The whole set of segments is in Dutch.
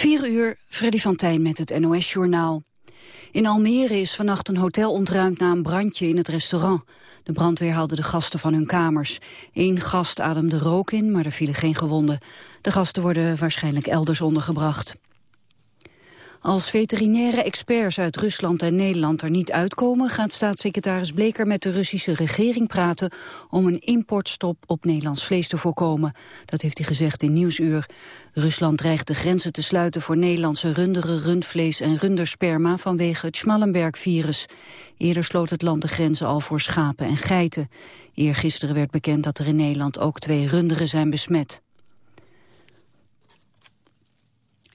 4 uur, Freddy van Tijn met het NOS-journaal. In Almere is vannacht een hotel ontruimd na een brandje in het restaurant. De brandweer haalde de gasten van hun kamers. Eén gast ademde rook in, maar er vielen geen gewonden. De gasten worden waarschijnlijk elders ondergebracht. Als veterinaire experts uit Rusland en Nederland er niet uitkomen... gaat staatssecretaris Bleker met de Russische regering praten... om een importstop op Nederlands vlees te voorkomen. Dat heeft hij gezegd in Nieuwsuur. Rusland dreigt de grenzen te sluiten voor Nederlandse runderen, rundvlees en rundersperma... vanwege het Schmallenberg-virus. Eerder sloot het land de grenzen al voor schapen en geiten. Eergisteren werd bekend dat er in Nederland ook twee runderen zijn besmet.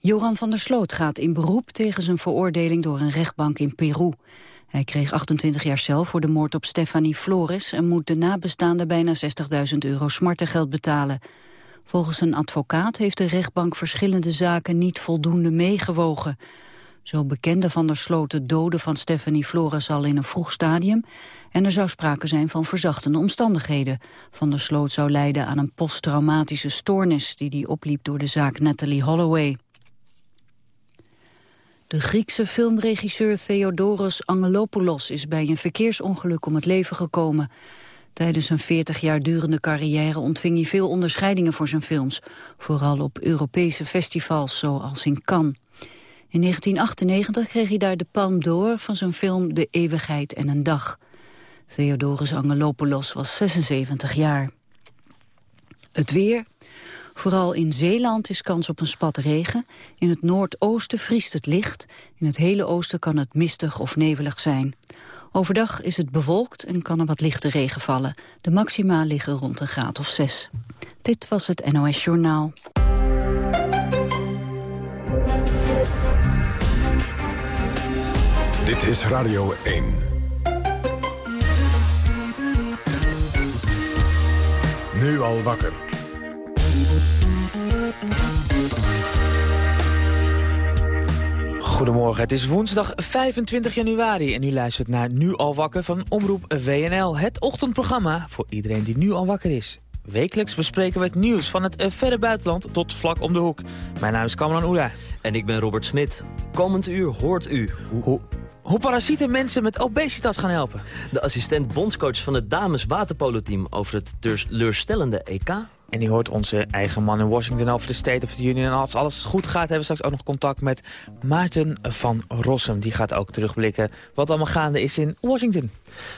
Joran van der Sloot gaat in beroep tegen zijn veroordeling door een rechtbank in Peru. Hij kreeg 28 jaar cel voor de moord op Stefanie Flores... en moet de nabestaanden bijna 60.000 euro smartengeld betalen. Volgens een advocaat heeft de rechtbank verschillende zaken niet voldoende meegewogen. Zo bekende Van der Sloot de doden van Stephanie Flores al in een vroeg stadium... en er zou sprake zijn van verzachtende omstandigheden. Van der Sloot zou lijden aan een posttraumatische stoornis... die hij opliep door de zaak Natalie Holloway. De Griekse filmregisseur Theodoros Angelopoulos is bij een verkeersongeluk om het leven gekomen. Tijdens een 40 jaar durende carrière ontving hij veel onderscheidingen voor zijn films. Vooral op Europese festivals zoals in Cannes. In 1998 kreeg hij daar de Palme d'Or van zijn film De Eeuwigheid en een Dag. Theodoros Angelopoulos was 76 jaar. Het weer, Vooral in Zeeland is kans op een spat regen. In het noordoosten vriest het licht. In het hele oosten kan het mistig of nevelig zijn. Overdag is het bewolkt en kan er wat lichte regen vallen. De maxima liggen rond een graad of zes. Dit was het NOS Journaal. Dit is Radio 1. Nu al wakker. Goedemorgen, het is woensdag 25 januari en u luistert naar Nu al wakker van Omroep WNL. Het ochtendprogramma voor iedereen die nu al wakker is. Wekelijks bespreken we het nieuws van het eh, verre buitenland tot vlak om de hoek. Mijn naam is Kamran Oela. En ik ben Robert Smit. Komend uur hoort u hoe, hoe parasieten mensen met obesitas gaan helpen. De assistent bondscoach van het dames waterpolo-team over het teleurstellende EK. En die hoort onze eigen man in Washington over de State of the Union. En als alles goed gaat, hebben we straks ook nog contact met Maarten van Rossum. Die gaat ook terugblikken wat allemaal gaande is in Washington.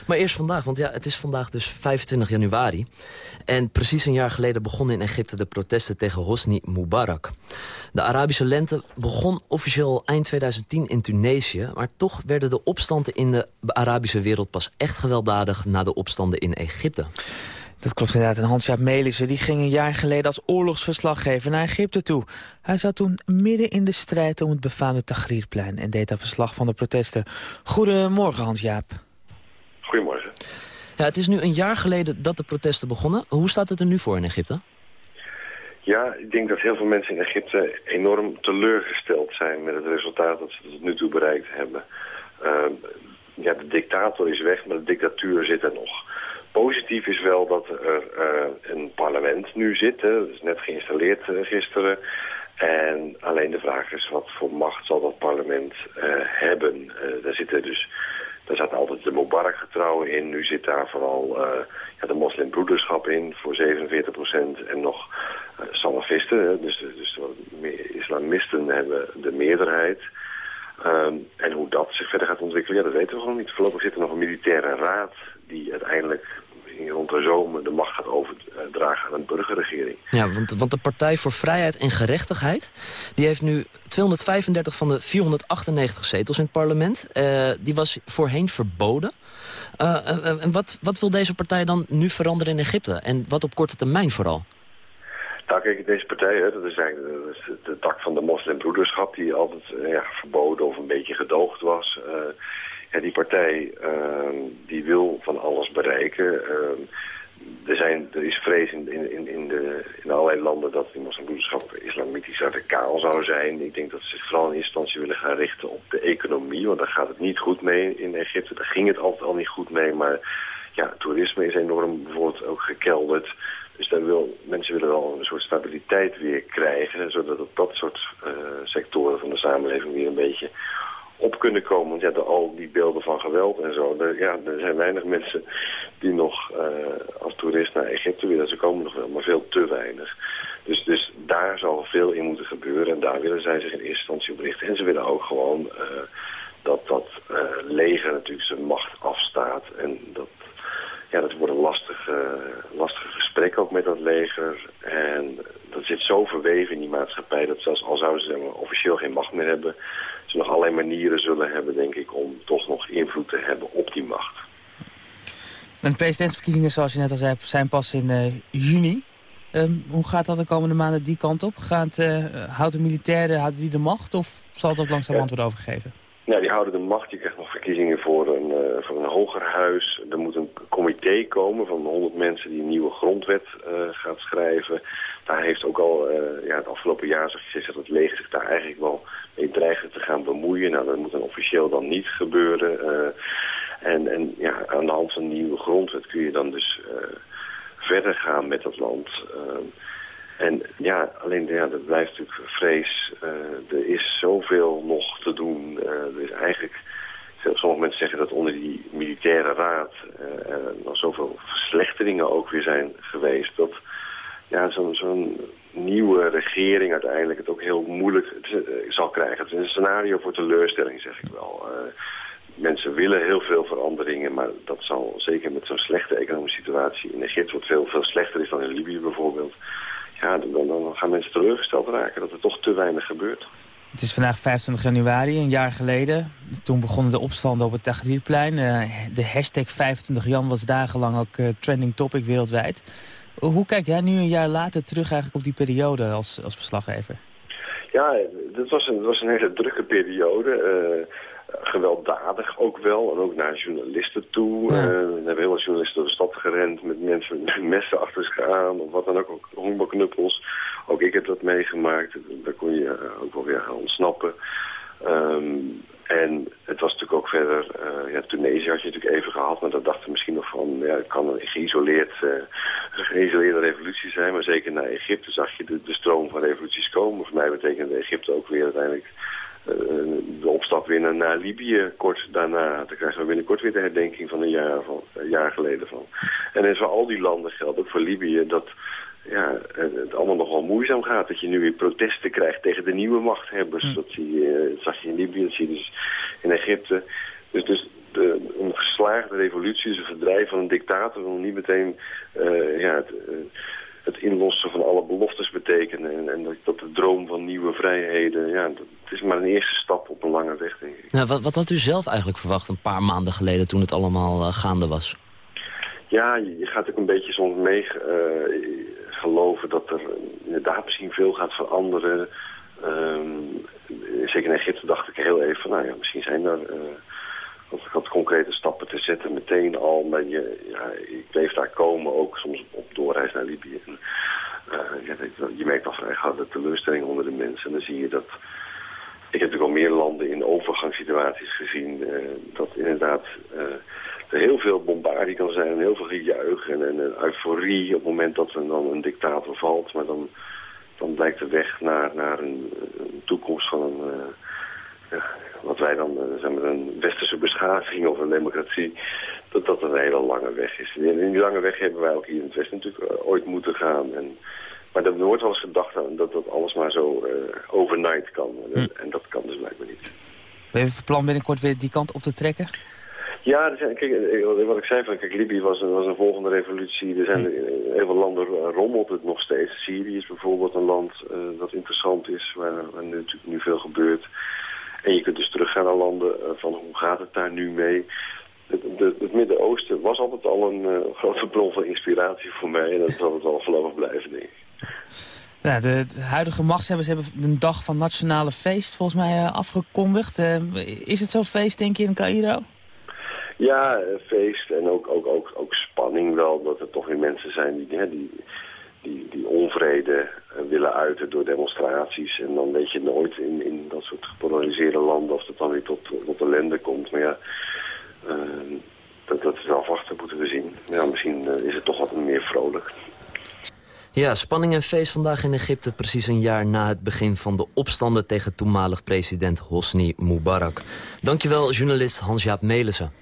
Maar eerst vandaag, want ja, het is vandaag dus 25 januari. En precies een jaar geleden begonnen in Egypte de protesten tegen Hosni Mubarak. De Arabische lente begon officieel eind 2010 in Tunesië... maar toch werden de opstanden in de Arabische wereld pas echt gewelddadig... na de opstanden in Egypte. Dat klopt inderdaad. En Hans-Jaap Melissen die ging een jaar geleden als oorlogsverslaggever naar Egypte toe. Hij zat toen midden in de strijd om het befaamde Tahrirplein... en deed daar verslag van de protesten. Goedemorgen, Hans-Jaap. Goedemorgen. Ja, het is nu een jaar geleden dat de protesten begonnen. Hoe staat het er nu voor in Egypte? Ja, ik denk dat heel veel mensen in Egypte enorm teleurgesteld zijn... met het resultaat dat ze tot nu toe bereikt hebben. Uh, ja, de dictator is weg, maar de dictatuur zit er nog. Positief is wel dat er uh, een parlement nu zit. Hè. Dat is net geïnstalleerd uh, gisteren. En alleen de vraag is wat voor macht zal dat parlement uh, hebben. daar zitten dus... Daar zat altijd de Mubarak-getrouwen in. Nu zit daar vooral ja, de moslimbroederschap in voor 47 procent. En nog salafisten, dus, dus islamisten hebben de meerderheid. Um, en hoe dat zich verder gaat ontwikkelen, ja, dat weten we gewoon niet. Voorlopig zit er nog een militaire raad uiteindelijk rond de zomer de macht gaat overdragen aan een burgerregering. Ja, want, want de Partij voor Vrijheid en Gerechtigheid... die heeft nu 235 van de 498 zetels in het parlement. Uh, die was voorheen verboden. Uh, en wat, wat wil deze partij dan nu veranderen in Egypte? En wat op korte termijn vooral? Nou kijk, deze partij, hè, dat is eigenlijk de, de tak van de moslimbroederschap... die altijd ja, verboden of een beetje gedoogd was... Die partij uh, die wil van alles bereiken. Uh, er, zijn, er is vrees in, in, in, de, in allerlei landen dat die moslimbroederschap islamitisch radicaal zou zijn. Ik denk dat ze zich vooral in instantie willen gaan richten op de economie. Want daar gaat het niet goed mee in Egypte. Daar ging het altijd al niet goed mee. Maar ja, toerisme is enorm bijvoorbeeld ook gekelderd. Dus daar wil, mensen willen wel een soort stabiliteit weer krijgen, zodat op dat soort uh, sectoren van de samenleving weer een beetje op kunnen komen. Want ja, de, al die beelden van geweld en zo, ja, er zijn weinig mensen die nog uh, als toerist naar Egypte willen. Ze komen nog wel, maar veel te weinig. Dus, dus daar zal veel in moeten gebeuren en daar willen zij zich in eerste instantie op richten. En ze willen ook gewoon uh, dat dat uh, leger natuurlijk zijn macht afstaat en dat ja, dat wordt een lastig, uh, lastige gesprek ook met dat leger. En dat zit zo verweven in die maatschappij dat zelfs al zouden ze officieel geen macht meer hebben... ze nog allerlei manieren zullen hebben, denk ik, om toch nog invloed te hebben op die macht. En de presidentsverkiezingen, zoals je net al zei, zijn pas in uh, juni. Um, hoe gaat dat de komende maanden die kant op? Gaat, uh, houdt de militairen houden die de macht of zal het ook langzaam ja. antwoord overgeven? Ja, die houden de macht. Je krijgt voor een, uh, voor een hoger huis. Er moet een comité komen van 100 mensen die een nieuwe grondwet uh, gaat schrijven. Daar heeft ook al uh, ja, het afgelopen jaar zo gezegd dat het leger zich daar eigenlijk wel mee dreigt te gaan bemoeien. Nou, dat moet dan officieel dan niet gebeuren. en, en ja, aan de hand van een nieuwe grondwet kun je dan dus verder gaan met dat land. En ja, alleen ja, dat blijft natuurlijk vrees. Er is zoveel nog te doen. Er is eigenlijk, sommige mensen zeggen dat onder die militaire raad uh, nog zoveel verslechteringen ook weer zijn geweest. Dat ja, zo'n nieuwe regering uiteindelijk het ook heel moeilijk zal krijgen. Het is een scenario voor teleurstelling, zeg ik wel. mensen willen heel veel veranderingen, maar dat zal zeker met zo'n slechte economische situatie in Egypte, wat veel, veel slechter is dan in Libië bijvoorbeeld ja, dan, dan, gaan mensen teleurgesteld raken dat er toch te weinig gebeurt. Het is vandaag 25 januari, een jaar geleden. Toen begonnen de opstanden op het Tahrirplein. Uh, de hashtag 25 Jan was dagenlang ook uh, trending topic wereldwijd. Hoe kijk jij nu een jaar later terug eigenlijk op die periode als, als verslaggever? Ja, dat was een, was een hele drukke periode. Uh, gewelddadig ook wel. En ook naar journalisten toe. Ja. Uh, er hebben heel veel journalisten door de stad gerend met mensen met messen achter zich aan. Of wat dan ook, ook honkbalknuppels. Ook ik heb dat meegemaakt. Daar kon je uh, ook wel weer gaan ontsnappen. Um, en het was natuurlijk ook verder, uh, ja, Tunesië had je natuurlijk even gehad, maar dat dachten misschien nog van, ja, het kan een geïsoleerd, uh, geïsoleerde revolutie zijn, maar zeker naar Egypte zag je de, de stroom van revoluties komen. Voor mij betekende Egypte ook weer uiteindelijk de opstap weer naar, naar, Libië kort daarna. Dan krijgen we binnenkort weer de herdenking van een jaar, van, een jaar geleden van. En in voor al die landen geldt, ook voor Libië, dat ja, het allemaal nogal moeizaam gaat. Dat je nu weer protesten krijgt tegen de nieuwe machthebbers. Mm. Dat, zie je, dat zag je in Libië, dat zie je dus in Egypte. Dus, dus de, een geslaagde revolutie, dus een verdrijf van een dictator... wil niet meteen uh, ja, het, uh, het, inlossen van alle beloftes betekenen. En, en dat, dat, de droom van nieuwe vrijheden... Ja, dat, het is maar een eerste stap op een lange weg, denk ik. Nou, wat, wat had u zelf eigenlijk verwacht een paar maanden geleden... toen het allemaal uh, gaande was? Ja, je, je gaat ook een beetje soms mee geloven dat er inderdaad misschien veel gaat veranderen. Um, zeker in Egypte dacht ik heel even van, nou ja, misschien zijn er uh, wat concrete stappen te zetten meteen al. Maar je, ja, ik bleef daar komen, ook soms op doorreis naar Libië. En, ja, je merkt al vrij gauw de teleurstelling onder de mensen. En dan zie je dat... Ik heb natuurlijk al meer landen in overgangssituaties gezien... Uh, dat inderdaad er heel veel bombardie kan zijn en heel veel gejuich en, en, euforie op het moment dat er dan een dictator valt. Maar dan, dan blijkt de weg naar, naar een, toekomst van een, wat wij dan uh, zeg maar een westerse beschaving of een democratie, dat dat een hele lange weg is. En in die lange weg hebben wij ook hier in het Westen natuurlijk uh, ooit moeten gaan. En, maar er wordt wel eens gedacht aan dat dat alles maar zo overnight kan. Hm. En dat kan dus blijkbaar niet. Ben je van plan binnenkort weer die kant op te trekken? Ja, er zijn, kijk, eh, wat ik zei, van, kijk, Libië was een, was een volgende revolutie. Er zijn hm. heel veel landen rommelt het nog steeds. Syrië is bijvoorbeeld een land uh, dat interessant is, waar, waar nu, natuurlijk nu veel gebeurt. En je kunt dus teruggaan naar landen uh, van hoe gaat het daar nu mee. Het, het Midden-Oosten was altijd al een uh, grote bron van inspiratie voor mij. En dat zal het wel voorlopig blijven, denk ik. Ja, de, de, huidige machtshebbers hebben een dag van nationale feest volgens mij afgekondigd. is het zo'n feest, denk je, in Cairo? Ja, feest en ook, ook, ook, ook spanning wel. Dat er toch weer mensen zijn die, hè, die, die, die onvrede eh, willen uiten door demonstraties. En dan weet je nooit in, in dat soort gepolariseerde landen of het dan weer tot, tot ellende komt. Maar ja, uh, dat, dat is afwachten, moeten we zien. Ja, misschien uh, is het toch wat meer vrolijk. Ja, spanning en feest vandaag in Egypte... precies een jaar na het begin van de opstanden... tegen toenmalig president Hosni Mubarak. Dankjewel, journalist Hans-Jaap Melissen.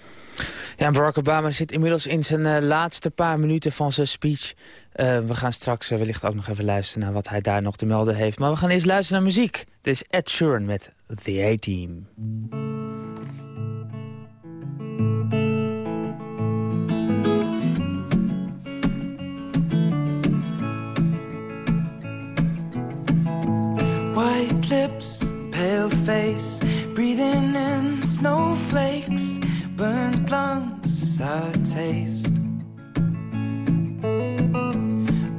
Ja, Barack Obama zit inmiddels in zijn uh, laatste paar minuten van zijn speech. Uh, we gaan straks uh, wellicht ook nog even luisteren naar wat hij daar nog te melden heeft. Maar we gaan eerst luisteren naar muziek. Dit is Ed Sheeran met The A-Team. White lips, pale face, breathing in snowflakes, burnt lungs, sour taste.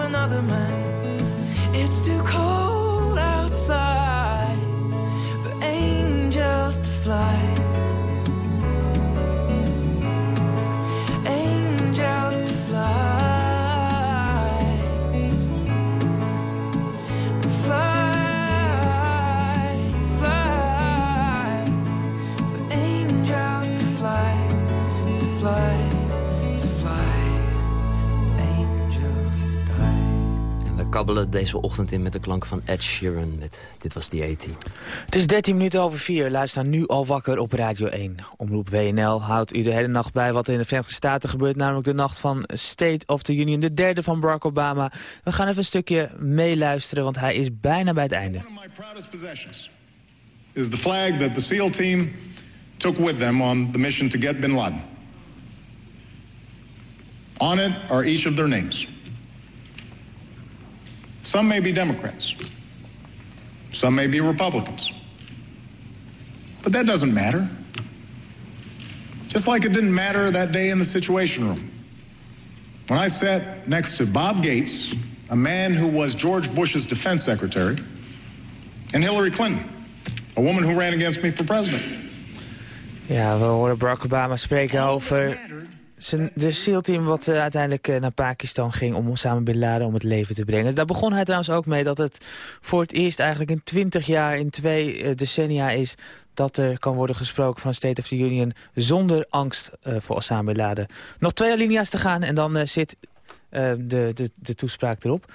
Another man. It's too cold outside for angels to fly. En we kabbelen deze ochtend in met de klank van Ed Sheeran. Met, dit was die 18. Het is 13 minuten over 4. Luister nu al wakker op Radio 1. Omroep WNL houdt u de hele nacht bij wat er in de Verenigde Staten gebeurt. Namelijk de nacht van State of the Union. De derde van Barack Obama. We gaan even een stukje meeluisteren, want hij is bijna bij het einde. One of my proudest possessions is the flag that the SEAL team took with them on the mission to get bin Laden. On it are each of their names. Some may be Democrats. Some may be Republicans. But that doesn't matter. Just like it didn't matter that day in the Situation Room. When I sat next to Bob Gates, a man who was George Bush's defense secretary, and Hillary Clinton, a woman who ran against me for president. Ja, we horen Barack Obama spreken over de SEAL-team wat uh, uiteindelijk uh, naar Pakistan ging om samen Bin Laden om het leven te brengen. Daar begon hij trouwens ook mee dat het voor het eerst eigenlijk in twintig jaar, in twee uh, decennia is dat er kan worden gesproken van State of the Union zonder angst voor Osama Bin Laden. Nog twee alinea's te gaan en dan zit de, de, de toespraak erop.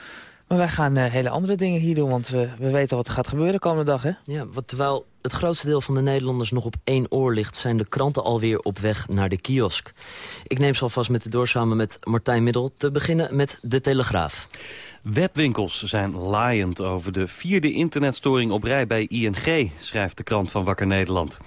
Maar wij gaan uh, hele andere dingen hier doen, want we, we weten wat er gaat gebeuren de komende dag, hè? Ja, wat, terwijl het grootste deel van de Nederlanders nog op één oor ligt... zijn de kranten alweer op weg naar de kiosk. Ik neem ze alvast met u door samen met Martijn Middel. Te beginnen met De Telegraaf. Webwinkels zijn laaiend over de vierde internetstoring op rij bij ING, schrijft de krant van Wakker Nederland.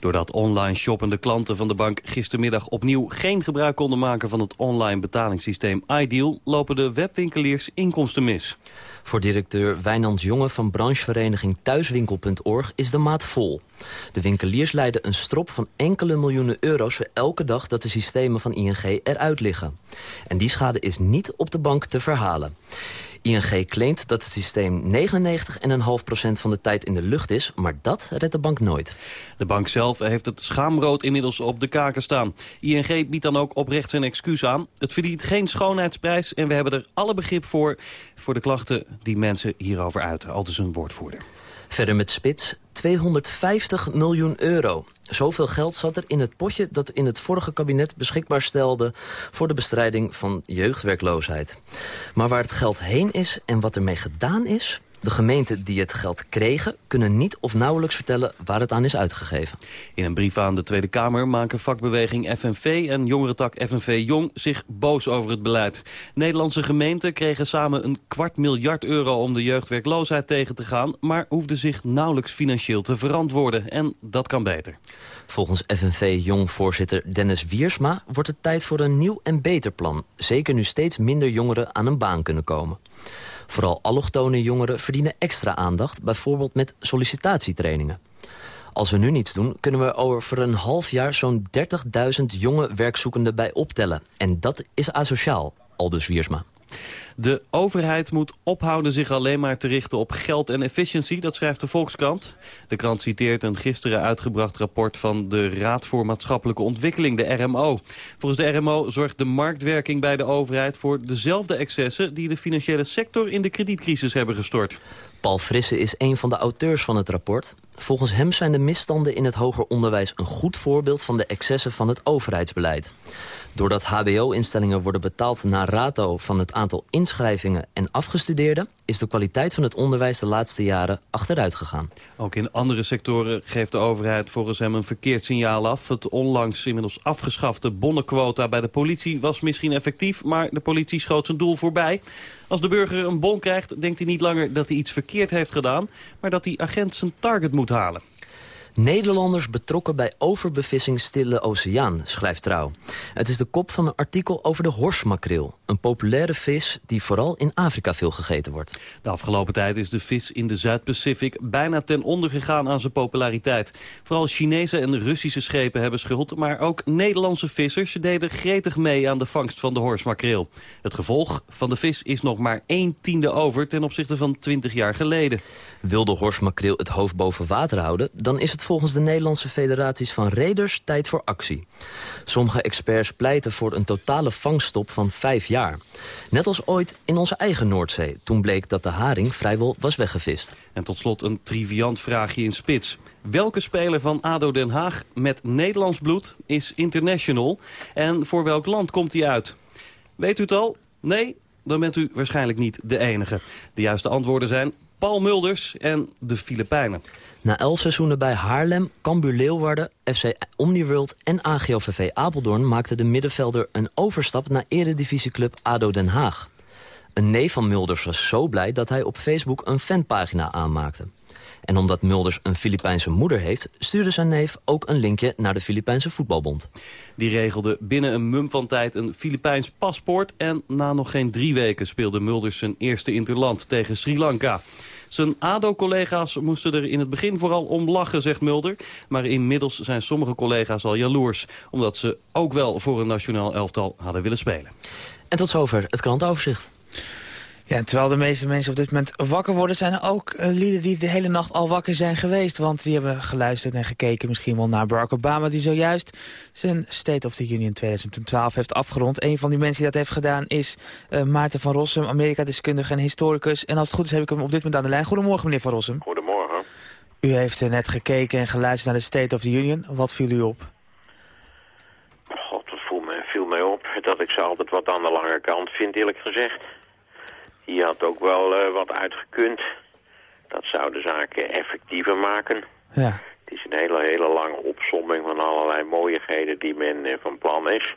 Doordat online shoppende klanten van de bank gistermiddag opnieuw geen gebruik konden maken van het online betalingssysteem iDeal, lopen de webwinkeliers inkomsten mis. Voor directeur Wijnand Jonge van branchevereniging Thuiswinkel.org is de maat vol. De winkeliers leiden een strop van enkele miljoenen euro's voor elke dag dat de systemen van ING eruit liggen. En die schade is niet op de bank te verhalen. ING claimt dat het systeem 99,5% van de tijd in de lucht is... maar dat redt de bank nooit. De bank zelf heeft het schaamrood inmiddels op de kaken staan. ING biedt dan ook oprecht zijn excuus aan. Het verdient geen schoonheidsprijs en we hebben er alle begrip voor... voor de klachten die mensen hierover uiten. Al dus een woordvoerder. Verder met Spits 250 miljoen euro. Zoveel geld zat er in het potje dat in het vorige kabinet beschikbaar stelde... voor de bestrijding van jeugdwerkloosheid. Maar waar het geld heen is en wat ermee gedaan is... De gemeenten die het geld kregen kunnen niet of nauwelijks vertellen waar het aan is uitgegeven. In een brief aan de Tweede Kamer maken vakbeweging FNV en jongerentak FNV Jong zich boos over het beleid. Nederlandse gemeenten kregen samen een kwart miljard euro om de jeugdwerkloosheid tegen te gaan, maar hoefden zich nauwelijks financieel te verantwoorden. En dat kan beter. Volgens FNV-jong-voorzitter Dennis Wiersma wordt het tijd voor een nieuw en beter plan. Zeker nu steeds minder jongeren aan een baan kunnen komen. Vooral allochtone jongeren verdienen extra aandacht, bijvoorbeeld met sollicitatietrainingen. Als we nu niets doen, kunnen we over een half jaar zo'n 30.000 jonge werkzoekenden bij optellen. En dat is asociaal, aldus Wiersma. De overheid moet ophouden zich alleen maar te richten op geld en efficiëntie, dat schrijft de Volkskrant. De krant citeert een gisteren uitgebracht rapport van de Raad voor Maatschappelijke Ontwikkeling, de RMO. Volgens de RMO zorgt de marktwerking bij de overheid voor dezelfde excessen die de financiële sector in de kredietcrisis hebben gestort. Paul Frisse is een van de auteurs van het rapport. Volgens hem zijn de misstanden in het hoger onderwijs een goed voorbeeld van de excessen van het overheidsbeleid. Doordat hbo-instellingen worden betaald naar rato van het aantal inschrijvingen en afgestudeerden... is de kwaliteit van het onderwijs de laatste jaren achteruit gegaan. Ook in andere sectoren geeft de overheid volgens hem een verkeerd signaal af. Het onlangs inmiddels afgeschafte bonnenquota bij de politie was misschien effectief... maar de politie schoot zijn doel voorbij. Als de burger een bon krijgt, denkt hij niet langer dat hij iets verkeerd heeft gedaan... maar dat die agent zijn target moet halen. Nederlanders betrokken bij overbevissing Stille Oceaan, schrijft Trouw. Het is de kop van een artikel over de horsmakreel. Een populaire vis die vooral in Afrika veel gegeten wordt. De afgelopen tijd is de vis in de Zuid-Pacific bijna ten onder gegaan aan zijn populariteit. Vooral Chinese en Russische schepen hebben schuld, maar ook Nederlandse vissers deden gretig mee aan de vangst van de horsmakreel. Het gevolg van de vis is nog maar 1 tiende over ten opzichte van 20 jaar geleden. Wil de horsmakreel het hoofd boven water houden, dan is het volgens de Nederlandse federaties van reders tijd voor actie. Sommige experts pleiten voor een totale vangstop van vijf jaar. Net als ooit in onze eigen Noordzee. Toen bleek dat de haring vrijwel was weggevist. En tot slot een triviant vraagje in spits. Welke speler van ADO Den Haag met Nederlands bloed is international? En voor welk land komt hij uit? Weet u het al? Nee? Dan bent u waarschijnlijk niet de enige. De juiste antwoorden zijn Paul Mulders en de Filipijnen. Na elf seizoenen bij Haarlem, Cambuur Leeuwarden, FC Omniworld en AGOVV Apeldoorn... maakte de middenvelder een overstap naar eredivisieclub ADO Den Haag. Een neef van Mulders was zo blij dat hij op Facebook een fanpagina aanmaakte. En omdat Mulders een Filipijnse moeder heeft... stuurde zijn neef ook een linkje naar de Filipijnse voetbalbond. Die regelde binnen een mum van tijd een Filipijns paspoort... en na nog geen drie weken speelde Mulders zijn eerste interland tegen Sri Lanka. Zijn ADO-collega's moesten er in het begin vooral om lachen, zegt Mulder. Maar inmiddels zijn sommige collega's al jaloers. Omdat ze ook wel voor een nationaal elftal hadden willen spelen. En tot zover het klantoverzicht. Ja, terwijl de meeste mensen op dit moment wakker worden... zijn er ook uh, lieden die de hele nacht al wakker zijn geweest. Want die hebben geluisterd en gekeken misschien wel naar Barack Obama... die zojuist zijn State of the Union 2012 heeft afgerond. Een van die mensen die dat heeft gedaan is uh, Maarten van Rossum... Amerika-deskundige en historicus. En als het goed is heb ik hem op dit moment aan de lijn. Goedemorgen, meneer van Rossum. Goedemorgen. U heeft uh, net gekeken en geluisterd naar de State of the Union. Wat viel u op? God, wat viel mij, viel mij op dat ik ze altijd wat aan de lange kant vind, eerlijk gezegd. Je had ook wel uh, wat uitgekund. Dat zou de zaken effectiever maken. Ja. Het is een hele, hele lange opsomming van allerlei mooiigheden die men uh, van plan is.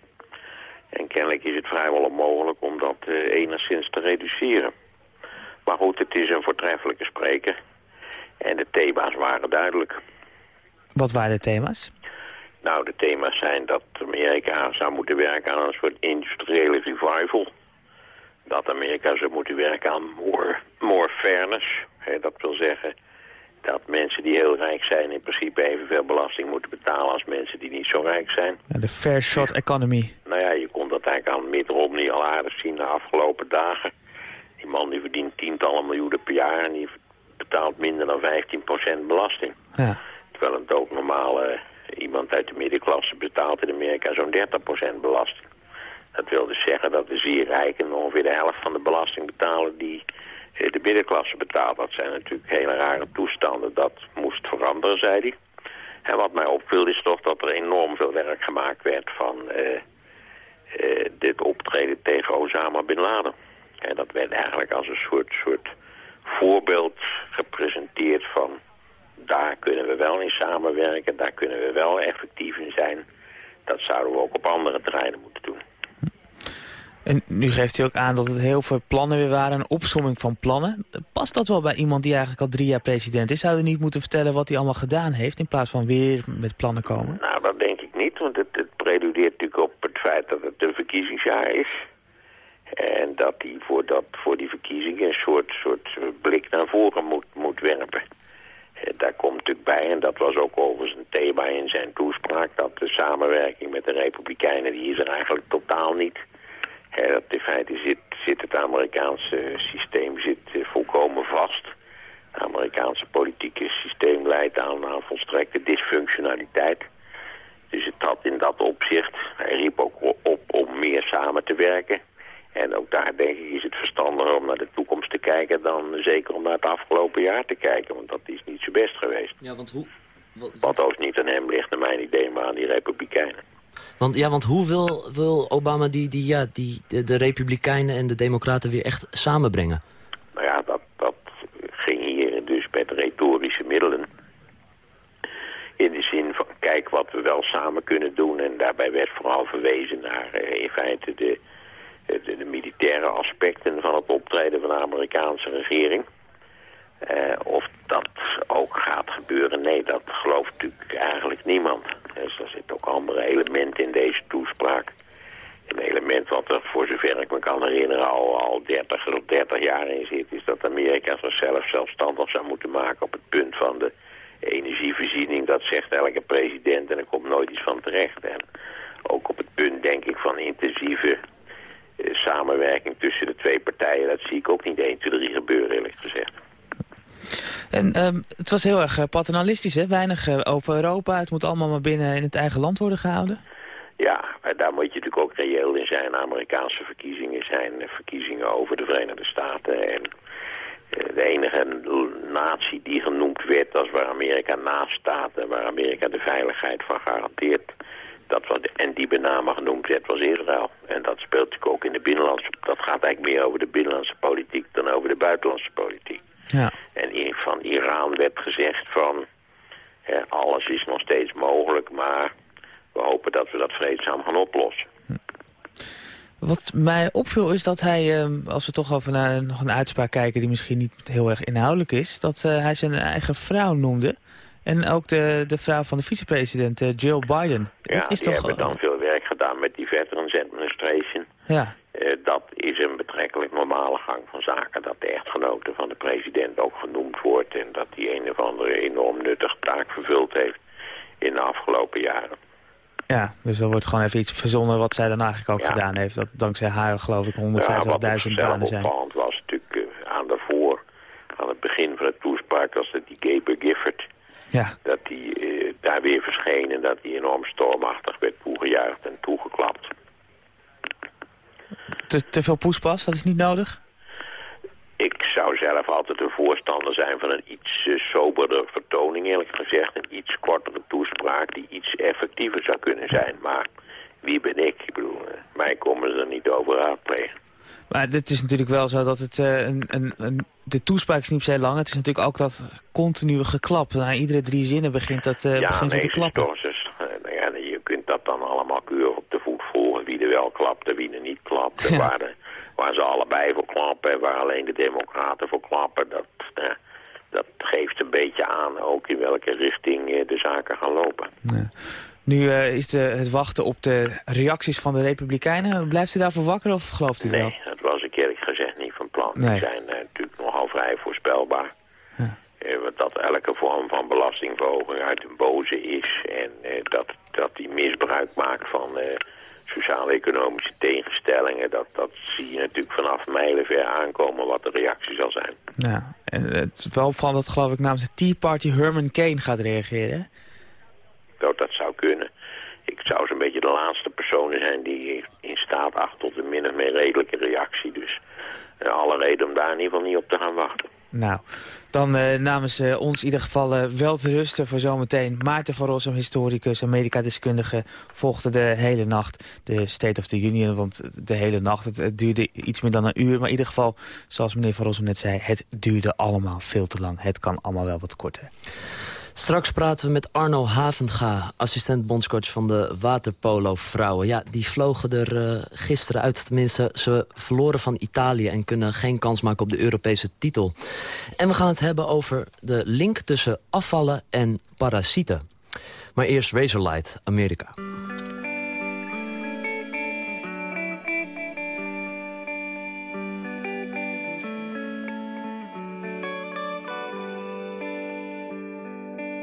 En kennelijk is het vrijwel onmogelijk om dat uh, enigszins te reduceren. Maar goed, het is een voortreffelijke spreker. En de thema's waren duidelijk. Wat waren de thema's? Nou, de thema's zijn dat Amerika zou moeten werken aan een soort industriële revival. Dat Amerika zou moeten werken aan more, more fairness. Hè, dat wil zeggen dat mensen die heel rijk zijn in principe evenveel belasting moeten betalen als mensen die niet zo rijk zijn. Ja, de fair short economy. Nou ja, je kon dat eigenlijk aan Mitt Romney al aardig zien de afgelopen dagen. Die man die verdient tientallen miljoenen per jaar en die betaalt minder dan 15% belasting. Ja. Terwijl een doodnormale iemand uit de middenklasse betaalt in Amerika zo'n 30% belasting. Dat wil dus zeggen dat de zeer rijken ongeveer de helft van de belasting betalen die eh, de middenklasse betaalt. Dat zijn natuurlijk hele rare toestanden. Dat moest veranderen, zei hij. En wat mij opviel is toch dat er enorm veel werk gemaakt werd van eh, eh, dit optreden tegen Osama Bin Laden. En dat werd eigenlijk als een soort, soort voorbeeld gepresenteerd van... daar kunnen we wel in samenwerken, daar kunnen we wel effectief in zijn. Dat zouden we ook op andere terreinen moeten doen. En nu geeft hij ook aan dat het heel veel plannen weer waren, een opsomming van plannen. Past dat wel bij iemand die eigenlijk al drie jaar president is? Zou hij niet moeten vertellen wat hij allemaal gedaan heeft in plaats van weer met plannen komen? Nou, dat denk ik niet, want het, het preludeert natuurlijk op het feit dat het een verkiezingsjaar is. En dat hij voor, dat, voor die verkiezingen een soort, soort blik naar voren moet, moet werpen. Eh, Daar komt natuurlijk bij, en dat was ook overigens een thema in zijn toespraak... dat de samenwerking met de Republikeinen, die is er eigenlijk totaal niet. Dat in feite zit, zit het Amerikaanse systeem zit, eh, volkomen vast. Het Amerikaanse politieke systeem leidt aan, aan volstrekte dysfunctionaliteit. Dus het had in dat opzicht, hij riep ook op om meer samen te werken. En ook daar denk ik is het verstandiger om naar de toekomst te kijken dan zeker om naar het afgelopen jaar te kijken. Want dat is niet zo best geweest. Ja, want hoe... Wat ook niet aan hem ligt, naar mijn idee, maar aan die republikeinen. Want, ja, want hoe wil, wil Obama die, die, ja, die, de, Republikeinen en de Democraten weer echt samenbrengen? Nou ja, dat, dat ging hier dus met retorische middelen. In de zin van, kijk wat we wel samen kunnen doen. En daarbij werd vooral verwezen naar eh, in feite de, de, de militaire aspecten van het optreden van de Amerikaanse regering. Eh, of dat ook gaat gebeuren, nee, dat gelooft natuurlijk eigenlijk niemand. Dus er zitten ook andere elementen in deze toespraak. Een element wat er, voor zover ik me kan herinneren, al, al 30 of 30 jaar in zit... is dat Amerika zichzelf zelfstandig zou moeten maken op het punt van de energievoorziening. Dat zegt elke president en er komt nooit iets van terecht. En ook op het punt, denk ik, van intensieve eh, samenwerking tussen de twee partijen... dat zie ik ook niet 1, 2, 3 gebeuren, eerlijk gezegd. En ehm, het was heel erg eh, paternalistisch, hè? Weinig eh, over Europa. Het moet allemaal maar binnen in het eigen land worden gehouden. Ja, daar moet je natuurlijk ook reëel in zijn. Amerikaanse verkiezingen zijn eh, verkiezingen over de Verenigde Staten. En de enige natie die genoemd werd als waar Amerika naast staat... en waar Amerika de veiligheid van garandeert... Dat was, en die bename genoemd werd was Israël. En dat speelt natuurlijk ook in de binnenlandse... Dat gaat eigenlijk meer over de binnenlandse politiek dan over de buitenlandse politiek. Ja. En van Iran werd gezegd van... Alles is nog steeds mogelijk, maar we hopen dat we dat vreedzaam gaan oplossen. Wat mij opviel is dat hij, ehm, als we toch over naar nog een uitspraak kijken... die misschien niet heel erg inhoudelijk is... dat eh, hij zijn eigen vrouw noemde. En ook de, de vrouw van de vicepresident, eh, Jill Biden. Ja, dat is die toch... hebben dan veel werk gedaan met die Veterans Administration. Ja, Eh, dat is een betrekkelijk normale gang van zaken. Dat de echtgenote van de president ook genoemd wordt... en dat die een of andere enorm nuttige taak vervuld heeft in de afgelopen jaren. ja, dus er wordt gewoon even iets verzonnen wat zij dan eigenlijk ook Ja. gedaan heeft. Dat dankzij haar geloof ik 150.000 Ja, wat op banen zijn. opvallend was natuurlijk eh, aan daarvoor, aan het begin van de toespraak, was dat die Gaber Gifford, Ja, dat die eh, daar weer verscheen en dat die enorm stormachtig werd toegejuicht en toegeklapt. Te, te veel poespas, dat is niet nodig. Ik zou zelf altijd een voorstander zijn van een iets eh, soberder vertoning, eerlijk gezegd. Een iets kortere toespraak die iets effectiever zou kunnen zijn. Maar wie ben ik? Ik bedoel, eh, mij komen ze er niet over raadplegen. Maar het is natuurlijk wel zo dat het eh, een, een, een, de toespraak is niet per se lang. Het is natuurlijk ook dat continue geklap. Na iedere drie zinnen begint dat ja, begint nee, te klappen. Ja, wel klapt en wie er niet klapt. Er Ja. waren waar ze allebei voor klappen... en waar alleen de democraten voor klappen... dat, nou, dat geeft een beetje aan ook in welke richting eh, de zaken gaan lopen. Ja. Nu uh, is de, het wachten op de reacties van de Republikeinen. Blijft u daarvoor wakker of gelooft u nee, wel? Nee, dat was ik eerlijk gezegd niet van plan. Nee. Die zijn uh, natuurlijk nogal vrij voorspelbaar. Ja. Uh, dat elke vorm van belastingverhoging uit een boze is. En dat, dat die misbruik maakt van sociaal-economische tegenstellingen. Dat, dat zie je natuurlijk vanaf mijlenver aankomen wat de reactie zal zijn. Ja, en het is wel opvallend dat geloof ik namens de Tea Party Herman Kane gaat reageren. Dat, dat zou kunnen. Ik zou zo'n beetje de laatste personen zijn die in staat acht tot een min of meer redelijke reactie. Dus uh, alle reden om daar in ieder geval niet op te gaan wachten. Nou, dan uh, namens uh, ons in ieder geval uh, wel te rusten voor zometeen. Maarten van Rossum, historicus, Amerika-deskundige, volgde de hele nacht de State of the Union. Want de hele nacht, het, het, duurde iets meer dan een uur. Maar in ieder geval, zoals meneer van Rossum net zei, het duurde allemaal veel te lang. Het kan allemaal wel wat korter. Straks praten we met Arno Havenga, assistent bondscoach van de waterpolo-vrouwen. Ja, die vlogen er uh, gisteren uit. Tenminste, ze verloren van Italië en kunnen geen kans maken op de Europese titel. En we gaan het hebben over de link tussen afvallen en parasieten. Maar eerst Razorlight, Amerika.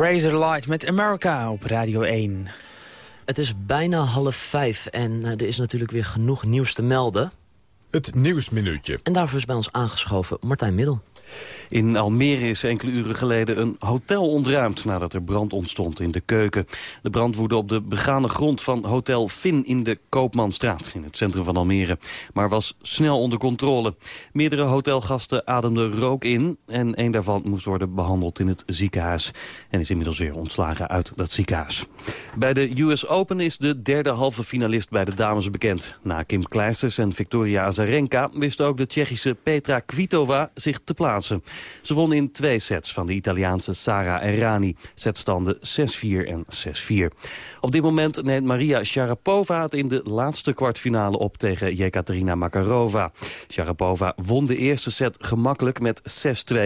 Razor Light met America op Radio 1. Het is bijna half vijf en eh, er is natuurlijk weer genoeg nieuws te melden. Het Nieuwsminuutje. En daarvoor is bij ons aangeschoven Martijn Middel. In Almere is enkele uren geleden een hotel ontruimd nadat er brand ontstond in de keuken. De brand woedde op de begane grond van Hotel Fin in de Koopmanstraat in het centrum van Almere, maar was snel onder controle. Meerdere hotelgasten ademden rook in en een daarvan moest worden behandeld in het ziekenhuis en is inmiddels weer ontslagen uit dat ziekenhuis. Bij de US Open is de derde halve finalist bij de dames bekend. Na Kim Kleisters en Victoria Azarenka wist ook de Tsjechische Petra Kvitova zich te plaatsen. Ze won in twee sets van de Italiaanse Sara Errani. Setstanden 6-4 en 6-4. Op dit moment neemt Maria Sharapova het in de laatste kwartfinale op tegen Jekaterina Makarova. Sharapova won de eerste set gemakkelijk met 6-2.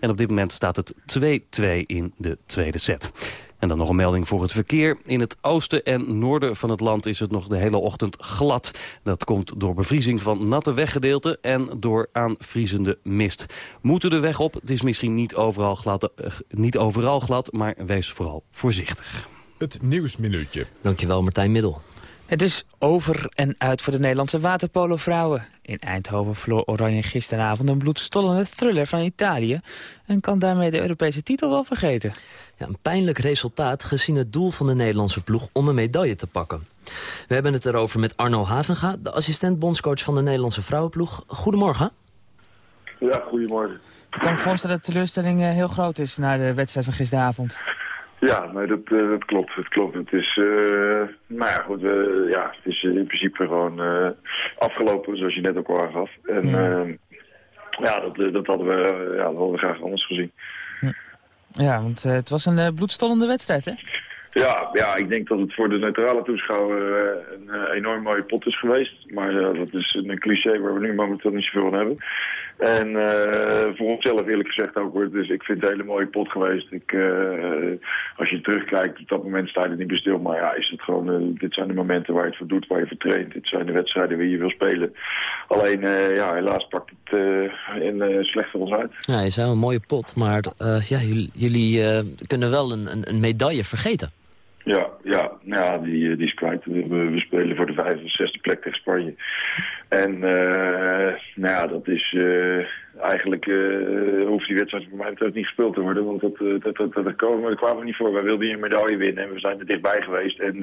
En op dit moment staat het 2-2 in de tweede set. En dan nog een melding voor het verkeer. In het oosten en noorden van het land is het nog de hele ochtend glad. Dat komt door bevriezing van natte weggedeelten en door aanvriezende mist. Moeten de weg op, het is misschien niet overal glad, eh, niet overal glad maar wees vooral voorzichtig. Het Nieuwsminuutje. Dankjewel Martijn Middel. Het is over en uit voor de Nederlandse waterpolo-vrouwen. In Eindhoven verloor Oranje gisteravond een bloedstollende thriller van Italië... en kan daarmee de Europese titel wel vergeten. Ja, een pijnlijk resultaat gezien het doel van de Nederlandse ploeg om een medaille te pakken. We hebben het erover met Arno Havenga, de assistent-bondscoach van de Nederlandse vrouwenploeg. Goedemorgen. Ja, goedemorgen. Ik kan me voorstellen dat de teleurstelling eh, heel groot is na de wedstrijd van gisteravond. Ja, nee, dat, uh, dat klopt. Het klopt. Het is, uh, nou ja, goed, uh, ja, het is in principe gewoon afgelopen, zoals je net ook al aangaf. En ja, ja dat, dat, hadden we, ja, dat hadden we graag anders gezien. Ja, want het was een bloedstollende wedstrijd, hè? Ja, ja, ik denk dat het voor de neutrale toeschouwer een enorm mooie pot is geweest. Maar dat is een cliché waar we nu momenteel niet zoveel aan hebben. En uh, voor onszelf eerlijk gezegd ook. Dus ik vind het een hele mooie pot geweest. Ik, uh, als je terugkijkt, op dat moment sta je niet meer stil. Maar ja, is het gewoon, uh, dit zijn de momenten waar je het voor doet, waar je voor traint. Dit zijn de wedstrijden waar je wil spelen. Alleen, ja, helaas pakt het in slecht voor ons uit. Ja, je zei een mooie pot. Maar ja, jullie, kunnen wel een, een medaille vergeten. Ja, ja, ja die, die is kwijt. We, we spelen voor de vijfde of zesde plek tegen Spanje. En uh, nou ja, dat is uh, eigenlijk uh, hoeft die wedstrijd voor mij niet gespeeld te worden. Want dat, dat, dat, dat, komen, daar kwamen we niet voor. Wij wilden hier een medaille winnen en we zijn er dichtbij geweest. En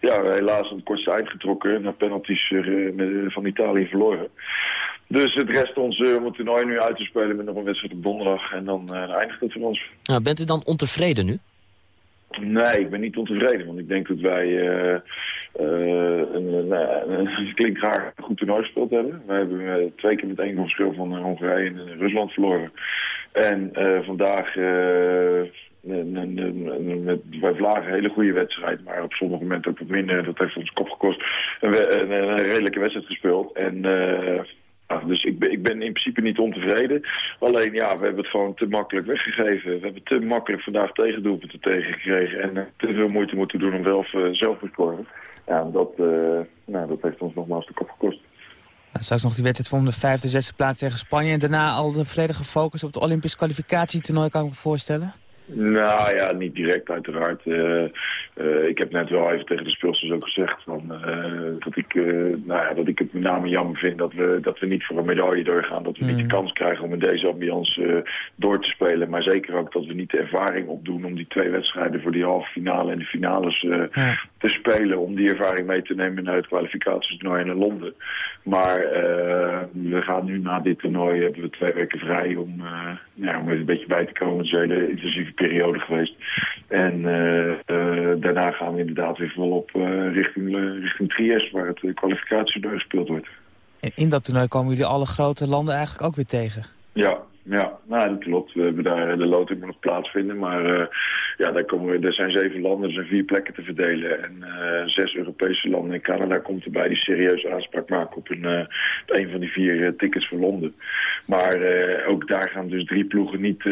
ja, helaas aan het kortste eind getrokken. Na penalties van Italië verloren. Dus het rest ons om het toernooi nu uit te spelen met nog een wedstrijd op donderdag. En dan eindigt het voor ons. Nou, bent u dan ontevreden nu? Nee, ik ben niet ontevreden, want ik denk dat wij uh, uh, een, uh, klinkt raar goed toernooi gespeeld hebben. We hebben twee keer met één verschil van Hongarije en Rusland verloren. En vandaag met, wij Vlagen een hele goede wedstrijd, maar op sommige momenten ook wat minder. Dat heeft ons kop gekost. Een, een, een redelijke wedstrijd gespeeld. En dus ik ben, ik ben in principe niet ontevreden. Alleen ja, we hebben het gewoon te makkelijk weggegeven. We hebben te makkelijk vandaag tegendoelpunten tegengekregen. En uh, te veel moeite moeten doen om zelf, uh, zelf te scoren. Ja, dat, uh, nou, dat heeft ons nogmaals de kop gekost. Nou, straks nog die wedstrijd voor de vijfde, zesde plaats tegen Spanje. En daarna al de volledige focus op het Olympisch kwalificatietoernooi kan ik me voorstellen. Nou ja, niet direct uiteraard. Uh, uh, ik heb net wel even tegen de speelsters ook gezegd van, uh, dat, ik, nou ja, dat ik het met name jammer vind dat we, dat we niet voor een medaille doorgaan. Dat we niet de mm. kans krijgen om in deze ambiance door te spelen. Maar zeker ook dat we niet de ervaring opdoen om die twee wedstrijden voor die halve finale en de finales ja. te spelen. Om die ervaring mee te nemen naar het kwalificatietoernooi in Londen. Maar we gaan nu na dit toernooi hebben we twee weken vrij om, ja, om even een beetje bij te komen. Een hele intensieve periode geweest. En uh, uh, daarna gaan we inderdaad weer volop uh, richting, richting Trieste, waar het kwalificatie gespeeld wordt. En in dat toernooi komen jullie alle grote landen eigenlijk ook weer tegen? Ja, ja, nou, dat klopt. We hebben daar de loting nog plaatsvinden. Maar uh, ja, daar komen we, er zijn zeven landen, er zijn vier plekken te verdelen. En uh, zes Europese landen en Canada komt erbij die serieus aanspraak maken op een, uh, een van die vier tickets voor Londen. Maar ook daar gaan dus drie ploegen niet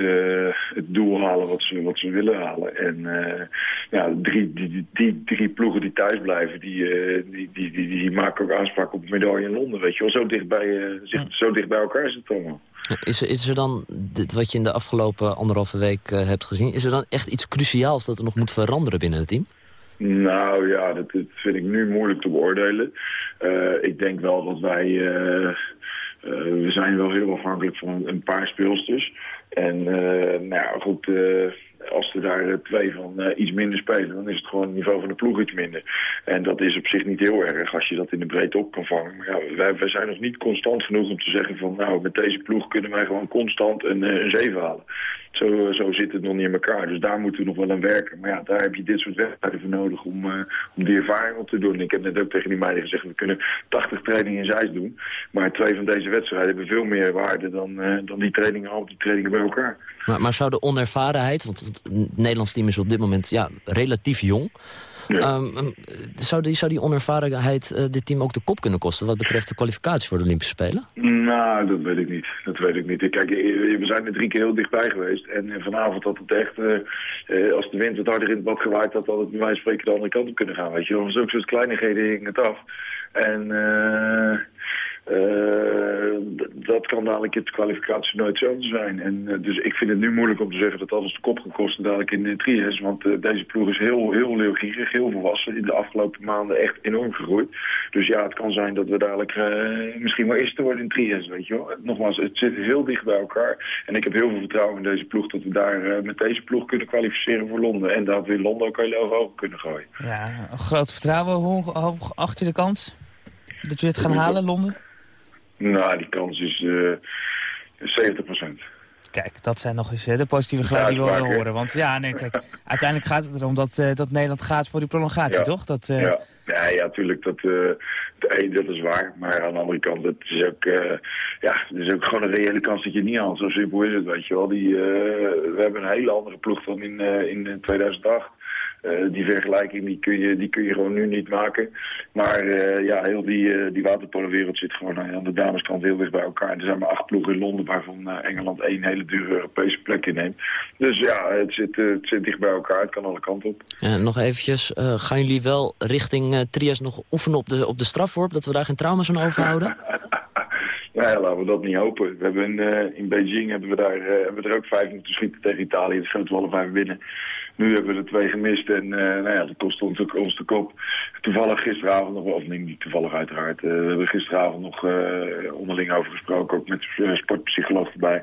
het doel halen wat ze, wat ze willen halen. En ja, drie, die, die, die, drie ploegen die thuis blijven, die, die, die, die, die, maken ook aanspraak op een medaille in Londen. Weet je wel, zo dicht bij, zo dicht bij elkaar is het allemaal. Is, is er dan, dit, wat je in de afgelopen anderhalve week hebt gezien... is er dan echt iets cruciaals dat er nog moet veranderen binnen het team? Nou ja, dat, vind ik nu moeilijk te beoordelen. Uh, ik denk wel dat wij... Uh, eh, we zijn wel heel afhankelijk van een paar speelsters. En nou ja, goed, als er daar twee van iets minder spelen, dan is het gewoon het niveau van de ploeg iets minder. En dat is op zich niet heel erg als je dat in de breedte op kan vangen. Maar ja, wij, wij zijn nog niet constant genoeg om te zeggen van nou, met deze ploeg kunnen wij gewoon constant een, een 7 halen. Zo, zo zit het nog niet in elkaar. Dus daar moeten we nog wel aan werken. Maar ja, daar heb je dit soort wedstrijden voor nodig om, uh, om die ervaring op te doen. Ik heb net ook tegen die meiden gezegd, we kunnen 80 trainingen in Zeist doen. Maar twee van deze wedstrijden hebben veel meer waarde dan, uh, dan die trainingen, al die trainingen bij elkaar. Maar, maar zou de onervarenheid, want het Nederlands team is op dit moment ja, relatief jong... Ja. Um, zou, die, zou die onervarenheid uh, dit team ook de kop kunnen kosten... wat betreft de kwalificatie voor de Olympische Spelen? Nou, dat weet ik niet. Dat weet ik niet. Kijk, we zijn er drie keer heel dichtbij geweest. En vanavond had het echt... Uh, als de wind wat harder in het bad gewaaid had... had het bij mij spreken de andere kant op kunnen gaan. Weet je wel. Zulke soort kleinigheden hing het af. En... Uh, uh, dat kan dadelijk in de kwalificatie nooit zo zijn. En, uh, dus ik vind het nu moeilijk om te zeggen dat alles de kop gaat kosten dadelijk in de Triest. Want uh, deze ploeg is heel, heel leergierig, heel volwassen. In de afgelopen maanden echt enorm gegroeid. Dus ja, het kan zijn dat we dadelijk misschien wel eerste worden in Triest, weet je wel. Nogmaals, het zit heel dicht bij elkaar. En ik heb heel veel vertrouwen in deze ploeg dat we daar met deze ploeg kunnen kwalificeren voor Londen. En dat we in Londen ook heel hoog kunnen gooien. Ja, groot vertrouwen. Hoe hoog acht je de kans dat we het gaan halen, Londen? Nou, die kans is uh, 70% Kijk, dat zijn nog eens de positieve geluiden die we willen horen. Want ja, nee, kijk, uiteindelijk gaat het erom dat, uh, dat Nederland gaat voor die prolongatie, ja. toch? Dat, uh... ja. Ja, ja, natuurlijk, dat, uh, dat is waar. Maar aan de andere kant, het is ook, ja, het is ook gewoon een reële kans dat je niet haalt. Zo simpel is het, weet je wel. Die, we hebben een hele andere ploeg dan in, in 2008. Uh, die vergelijking die kun, je, die kun je gewoon nu niet maken. Maar uh, ja, heel die, uh, die waterpolenwereld zit gewoon aan de dameskant heel dicht bij elkaar. Er zijn maar acht ploegen in Londen waarvan Engeland één hele dure Europese plek inneemt. Dus ja, het zit, het zit dicht bij elkaar. Het kan alle kanten op. Ja, nog eventjes, gaan jullie wel richting Trieste nog oefenen op de, op de strafworp? Dat we daar geen trauma's aan overhouden? Nou ja, laten we dat niet hopen. We hebben in, uh, in Beijing hebben we, daar, uh, hebben we er ook vijf moeten schieten tegen Italië. Dat schoten we alle vijf binnen. Nu hebben we er twee gemist en uh, nou ja, dat kost ons, ons de kop. Toevallig gisteravond nog, of nee, niet toevallig uiteraard. we hebben gisteravond nog onderling over gesproken, ook met sportpsycholoog erbij.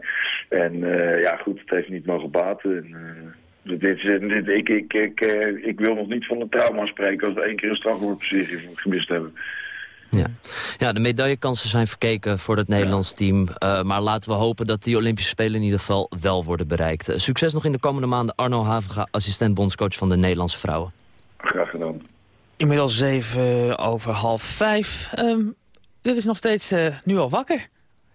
En ja, goed, het heeft niet mogen baten. En, dit, dit, ik, ik, ik, ik wil nog niet van een trauma spreken als we één keer een strafwoordpositie gemist hebben. Ja. ja, de medaillekansen zijn verkeken voor het Nederlands team. Uh, maar laten we hopen dat die Olympische Spelen in ieder geval wel worden bereikt. Uh, succes nog in de komende maanden. Arno Havenga, assistent bondscoach van de Nederlandse vrouwen. Graag gedaan. Inmiddels zeven over half vijf. Um, dit is nog steeds uh, nu al wakker.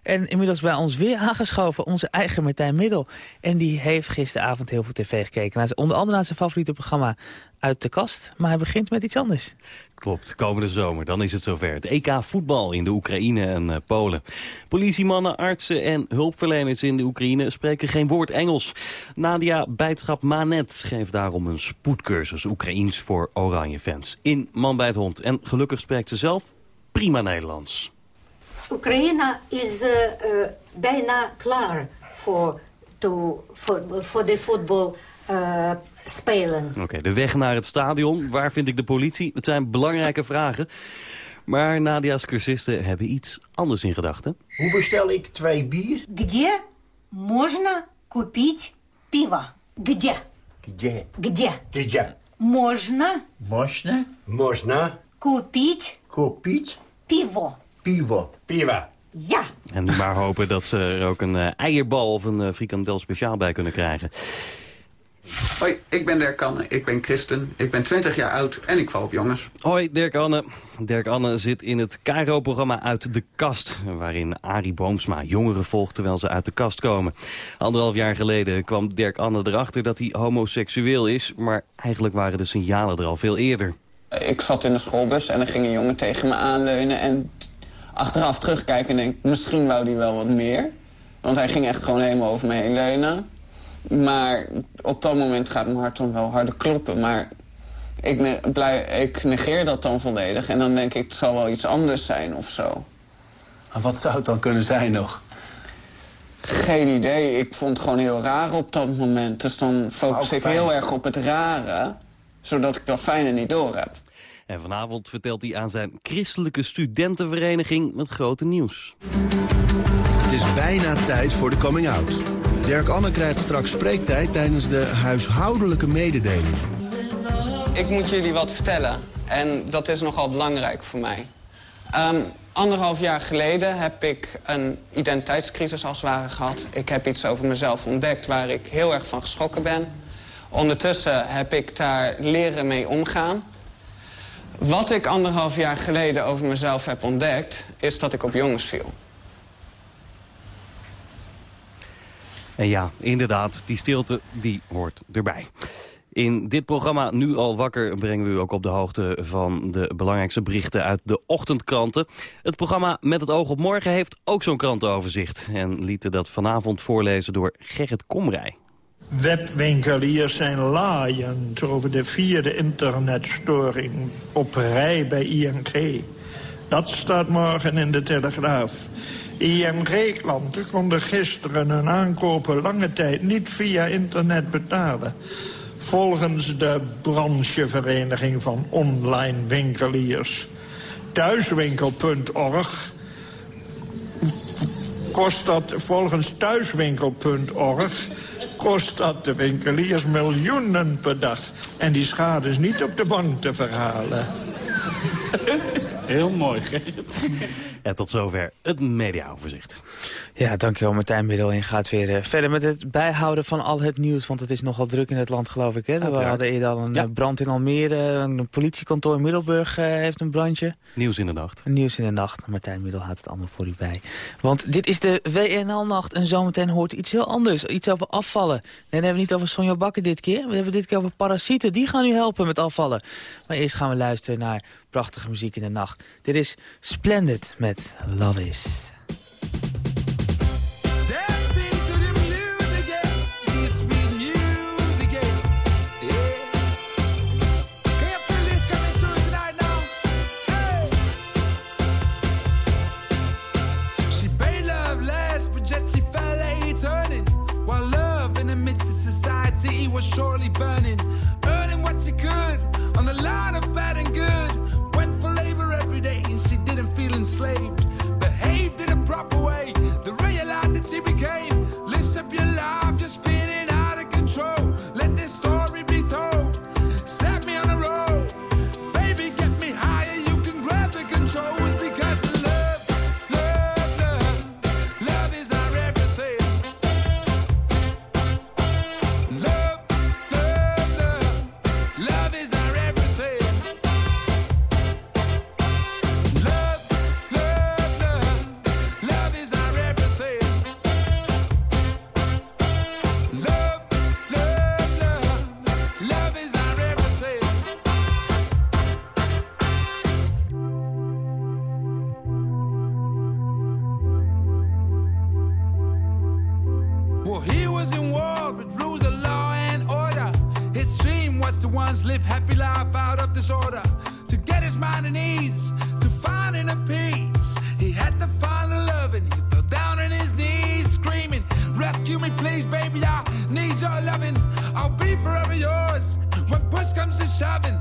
En inmiddels bij ons weer aangeschoven onze eigen Martijn Middel. En die heeft gisteravond heel veel tv gekeken. Naar, onder andere naar zijn favoriete programma Uit de Kast. Maar hij begint met iets anders. Klopt, komende zomer, dan is het zover. Het EK voetbal in de Oekraïne en uh, Polen. Politiemannen, artsen en hulpverleners in de Oekraïne spreken geen woord Engels. Nadia Bijtschap Manet geeft daarom een spoedcursus Oekraïens voor oranje fans. In Man bij het Hond. En gelukkig spreekt ze zelf prima Nederlands. Oekraïne is uh, uh, bijna klaar voor voor de voetbal uh, spelen. Oké, okay, de weg naar het stadion. Waar vind ik de politie? Het zijn belangrijke vragen. Maar Nadia's cursisten hebben iets anders in gedachten. Hoe bestel ik twee bier? Где можно купить пиво? Где? Где? Где? Где? Можно. Можно? Можно. Купить. Купить. Пиво. Piva. Ja. En nu maar hopen dat ze er ook een uh, eierbal of een uh, frikandel speciaal bij kunnen krijgen. Hoi, ik ben Dirk Anne, ik ben christen, ik ben 20 jaar oud en ik val op jongens. Hoi, Dirk Anne. Dirk Anne zit in het Cairo-programma Uit de Kast... waarin Arie Boomsma jongeren volgt terwijl ze uit de kast komen. Anderhalf jaar geleden kwam Dirk Anne erachter dat hij homoseksueel is... maar eigenlijk waren de signalen er al veel eerder. Ik zat in de schoolbus en er ging een jongen tegen me aanleunen... en achteraf terugkijken en denk misschien wou hij wel wat meer. Want hij ging echt gewoon helemaal over me heen leunen. Maar op dat moment gaat mijn hart dan wel harder kloppen. Maar ik, ne ik negeer dat dan volledig. En dan denk ik, het zal wel iets anders zijn of zo. Maar wat zou het dan kunnen zijn nog? Geen idee. Ik vond het gewoon heel raar op dat moment. Dus dan focus ik heel erg op het rare. Zodat ik dat fijne niet door heb. En vanavond vertelt hij aan zijn christelijke studentenvereniging het grote nieuws. Het is bijna tijd voor de coming out. Dirk Anne krijgt straks spreektijd tijdens de huishoudelijke mededeling. Ik moet jullie wat vertellen. En dat is nogal belangrijk voor mij. Um, anderhalf jaar geleden heb ik een identiteitscrisis als het ware gehad. Ik heb iets over mezelf ontdekt waar ik heel erg van geschrokken ben. Ondertussen heb ik daar leren mee omgaan. Wat ik anderhalf jaar geleden over mezelf heb ontdekt... is dat ik op jongens viel. En ja, inderdaad, die stilte die hoort erbij. In dit programma Nu al wakker brengen we u ook op de hoogte van de belangrijkste berichten uit de ochtendkranten. Het programma Met het oog op morgen heeft ook zo'n krantenoverzicht. En lieten dat vanavond voorlezen door Gerrit Komrij. Webwinkeliers zijn laaiend over de vierde internetstoring op rij bij ING. Dat staat morgen in de Telegraaf. ING-klanten konden gisteren hun aankopen lange tijd niet via internet betalen. Volgens de branchevereniging van online winkeliers. Thuiswinkel.org kost dat volgens thuiswinkel.org kost dat de winkeliers miljoenen per dag. En die schade is niet op de bank te verhalen. Heel mooi, Gerrit. En tot zover het mediaoverzicht. Ja, dankjewel Martijn Middel. En gaat weer uh, verder met het bijhouden van al het nieuws. Want het is nogal druk in het land, geloof ik. Hè? We hadden eerder al een ja. brand in Almere. Een politiekantoor in Middelburg uh, heeft een brandje. Nieuws in de nacht. Nieuws in de nacht. Martijn Middel houdt het allemaal voor u bij. Want dit is de WNL-nacht. En zometeen hoort iets heel anders. Iets over afvallen. Nee, dan hebben we niet over Sonja Bakker dit keer. We hebben dit keer over parasieten. Die gaan u helpen met afvallen. Maar eerst gaan we luisteren naar prachtige muziek in de nacht. Dit is Splendid met Love Is. surely burn. Rescue me, please, baby, I need your loving. I'll be forever yours. When push comes to shoving,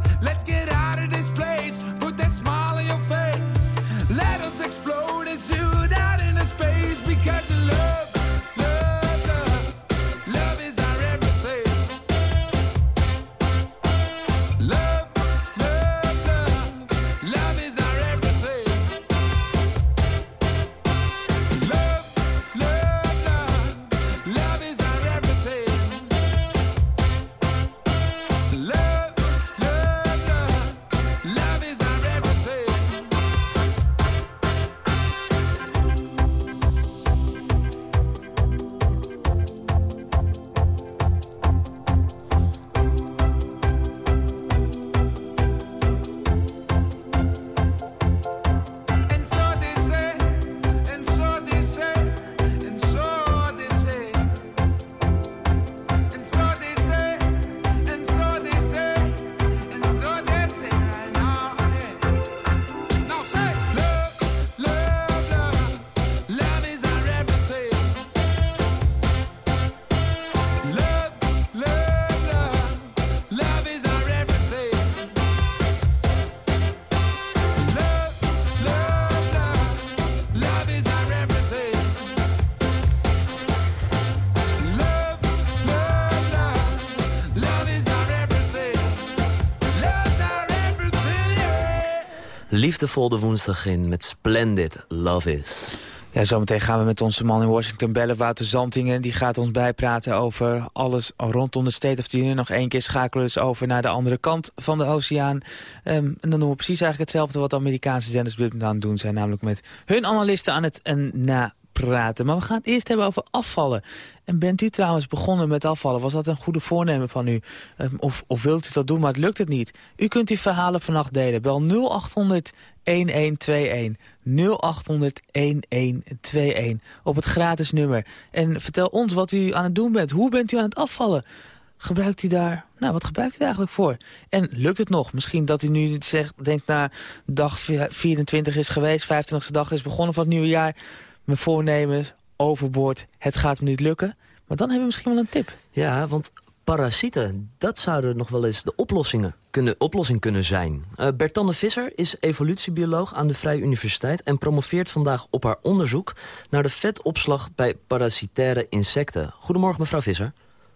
liefdevol de woensdag in met Splendid Love Is. Ja, zometeen gaan we met onze man in Washington bellen, Wouter Zantingen. Die gaat ons bijpraten over alles rondom de State of the Union. Nog één keer schakelen dus over naar de andere kant van de oceaan. Ehm, en dan doen we precies eigenlijk hetzelfde wat de Amerikaanse zenders aan het doen zijn. Namelijk met hun analisten aan het en na praten. Maar we gaan het eerst hebben over afvallen. En bent u trouwens begonnen met afvallen? Was dat een goede voornemen van u? Ehm, of, of wilt u dat doen, maar het lukt het niet? U kunt uw verhalen vannacht delen. Bel 0800 1121. 0800 1121 op het gratis nummer. En vertel ons wat u aan het doen bent. Hoe bent u aan het afvallen? Gebruikt u daar, nou wat gebruikt u eigenlijk voor? En lukt het nog? Misschien dat u nu zegt, denkt na dag 24 is geweest, 25e dag is begonnen van het nieuwe jaar. Mijn voornemens, overboord, het gaat me niet lukken. Maar dan hebben we misschien wel een tip. Ja, want parasieten, dat zouden nog wel eens de oplossingen kunnen, oplossing kunnen zijn. Uh, Bertanne Visser is evolutiebioloog aan de Vrije Universiteit... en promoveert vandaag op haar onderzoek naar de vetopslag bij parasitaire insecten. Goedemorgen, mevrouw Visser.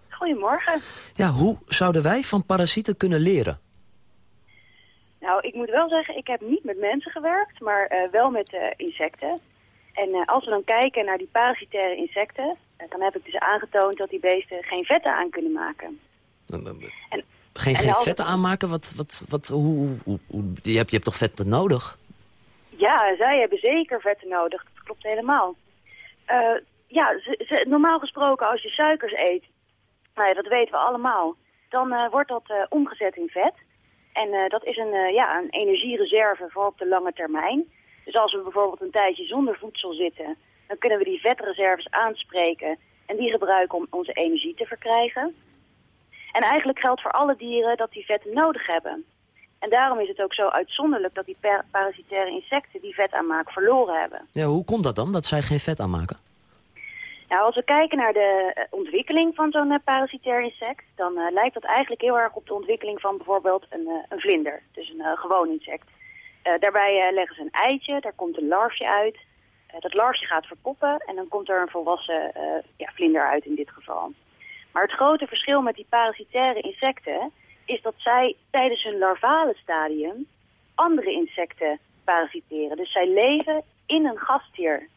Goedemorgen. Ja, hoe zouden wij van parasieten kunnen leren? Nou, ik moet wel zeggen, ik heb niet met mensen gewerkt, maar uh, wel met uh, insecten. En uh, als we dan kijken naar die parasitaire insecten, dan heb ik dus aangetoond dat die beesten geen vetten aan kunnen maken. En, geen geen vetten aanmaken? Wat, wat, wat, hoe, hoe, hoe, je, hebt, je hebt toch vetten nodig? Ja, zij hebben zeker vetten nodig. Dat klopt helemaal. Uh, ja, ze, ze, normaal gesproken als je suikers eet, nou ja, dat weten we allemaal, dan wordt dat omgezet in vet. En dat is een, ja, een energiereserve voor op de lange termijn. Dus als we bijvoorbeeld een tijdje zonder voedsel zitten, dan kunnen we die vetreserves aanspreken en die gebruiken om onze energie te verkrijgen. En eigenlijk geldt voor alle dieren dat die vetten nodig hebben. En daarom is het ook zo uitzonderlijk dat die parasitaire insecten die vet aanmaak verloren hebben. Ja, hoe komt dat dan, dat zij geen vet aanmaken? Nou, als we kijken naar de ontwikkeling van zo'n parasitair insect... dan uh, lijkt dat eigenlijk heel erg op de ontwikkeling van bijvoorbeeld een, uh, een vlinder. Dus een uh, gewoon insect. Daarbij leggen ze een eitje, daar komt een larfje uit. dat larfje gaat verkoppen en dan komt er een volwassen ja, vlinder uit in dit geval. Maar het grote verschil met die parasitaire insecten is dat zij tijdens hun larvale stadium andere insecten parasiteren. Dus zij leven in een gastheer.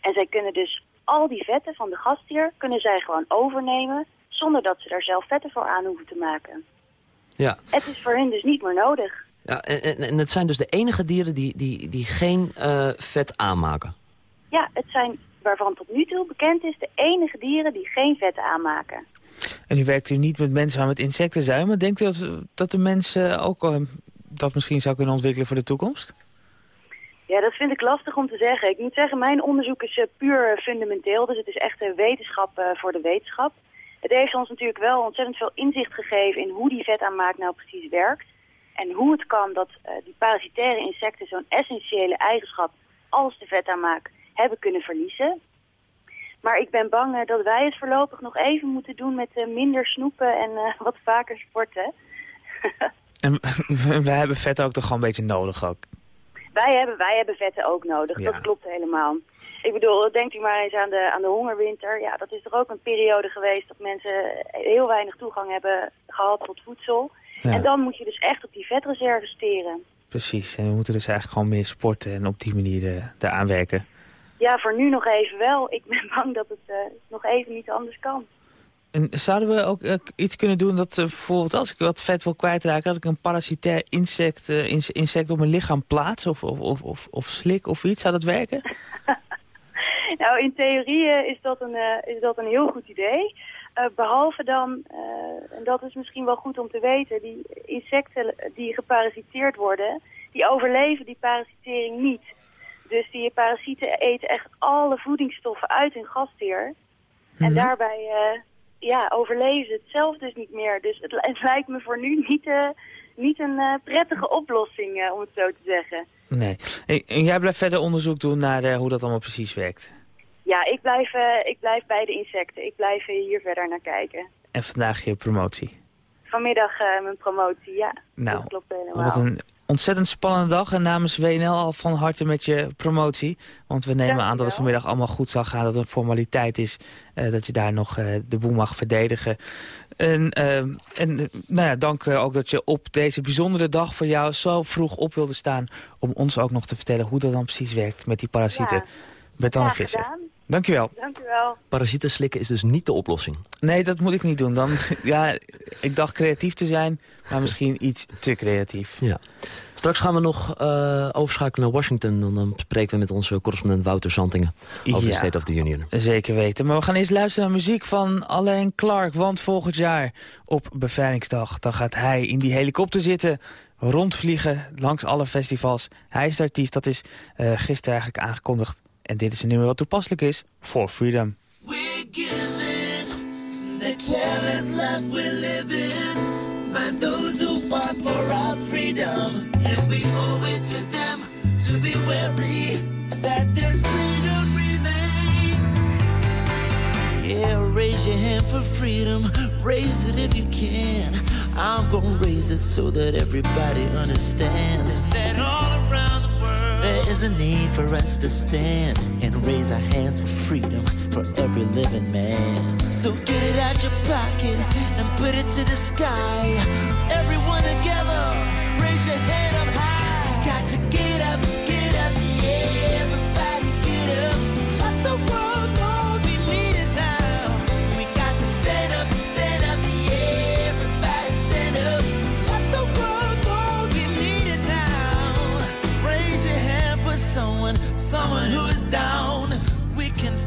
En zij kunnen dus al die vetten van de gastheer kunnen zij gewoon overnemen zonder dat ze daar zelf vetten voor aan hoeven te maken. Ja. Het is voor hen dus niet meer nodig. Ja, en, het zijn dus de enige dieren die, die, die geen uh, vet aanmaken? Ja, het zijn waarvan tot nu toe bekend is de enige dieren die geen vetten aanmaken. En nu werkt u niet met mensen, maar met insecten zijn. Maar denkt u dat, dat de mensen ook uh, dat misschien zou kunnen ontwikkelen voor de toekomst? Ja, dat vind ik lastig om te zeggen. Ik moet zeggen, mijn onderzoek is uh, puur fundamenteel. Dus het is echt een wetenschap uh, voor de wetenschap. Het heeft ons natuurlijk wel ontzettend veel inzicht gegeven in hoe die vetaanmaak nou precies werkt. En hoe het kan dat die parasitaire insecten zo'n essentiële eigenschap als de vetaanmaak hebben kunnen verliezen. Maar ik ben bang uh, dat wij het voorlopig nog even moeten doen met uh, minder snoepen en wat vaker sporten. en wij hebben vetten ook toch gewoon een beetje nodig ook? Wij hebben, wij hebben vetten ook nodig, ja. dat klopt helemaal. Ik bedoel, denkt u maar eens aan de, aan de hongerwinter. Ja, dat is toch ook een periode geweest dat mensen heel weinig toegang hebben gehad tot voedsel. Ja. En dan moet je dus echt op die vetreserves steren. Precies, en we moeten dus eigenlijk gewoon meer sporten en op die manier eraan werken. Ja, voor nu nog even wel. Ik ben bang dat het uh, nog even niet anders kan. En zouden we ook uh, iets kunnen doen dat uh, bijvoorbeeld als ik wat vet wil kwijtraken... dat ik een parasitair insect, insect op mijn lichaam plaats of, of, of, of, of slik of iets? Zou dat werken? nou, in theorie is, dat een, is dat een heel goed idee. Behalve dan, en dat is misschien wel goed om te weten... die insecten die geparasiteerd worden, die overleven die parasitering niet... Dus die parasieten eten echt alle voedingsstoffen uit hun gastheer. Mm -hmm. En daarbij uh, ja, overleven ze het zelf dus niet meer. Dus het, het lijkt me voor nu niet, uh, niet een uh, prettige oplossing, om het zo te zeggen. Nee. En jij blijft verder onderzoek doen naar hoe dat allemaal precies werkt? Ja, ik blijf, ik blijf bij de insecten. Ik blijf hier verder naar kijken. En vandaag je promotie? Vanmiddag mijn promotie, ja. Nou, dat klopt helemaal. wat een ontzettend spannende dag. En namens WNL al van harte met je promotie. Want we nemen aan dat het vanmiddag allemaal goed zal gaan. Dat het een formaliteit is. Uh, dat je daar nog uh, de boel mag verdedigen. En, uh, en nou ja, dank ook dat je op deze bijzondere dag voor jou zo vroeg op wilde staan... om ons ook nog te vertellen hoe dat dan precies werkt met die parasieten. Ja. Bertanne ja, Visser. Gedaan. Dankjewel. Dankjewel. Parasieten slikken is dus niet de oplossing. Nee, dat moet ik niet doen. Dan, ja, ik dacht creatief te zijn, maar misschien iets te creatief. Ja. Straks gaan we nog uh, overschakelen naar Washington. En dan spreken we met onze correspondent Wouter Zantingen over de State of the Union. Zeker weten. Maar we gaan eerst luisteren naar muziek van Alain Clark. Want volgend jaar op Bevrijdingsdag, dan gaat hij in die helikopter zitten rondvliegen langs alle festivals. Hij is de artiest, dat is uh, gisteren eigenlijk aangekondigd. En dit is een nummer wat toepasselijk is voor Freedom. We're given the careless life we live in by those who fought for our freedom. And we owe it to them to be wary that this freedom remains. Yeah, raise your hand for freedom. Raise it if you can. I'm gonna raise it so that everybody understands that all there is a need for us to stand and raise our hands for freedom for every living man. So get it out your pocket and put it to the sky. Everyone together, raise your hand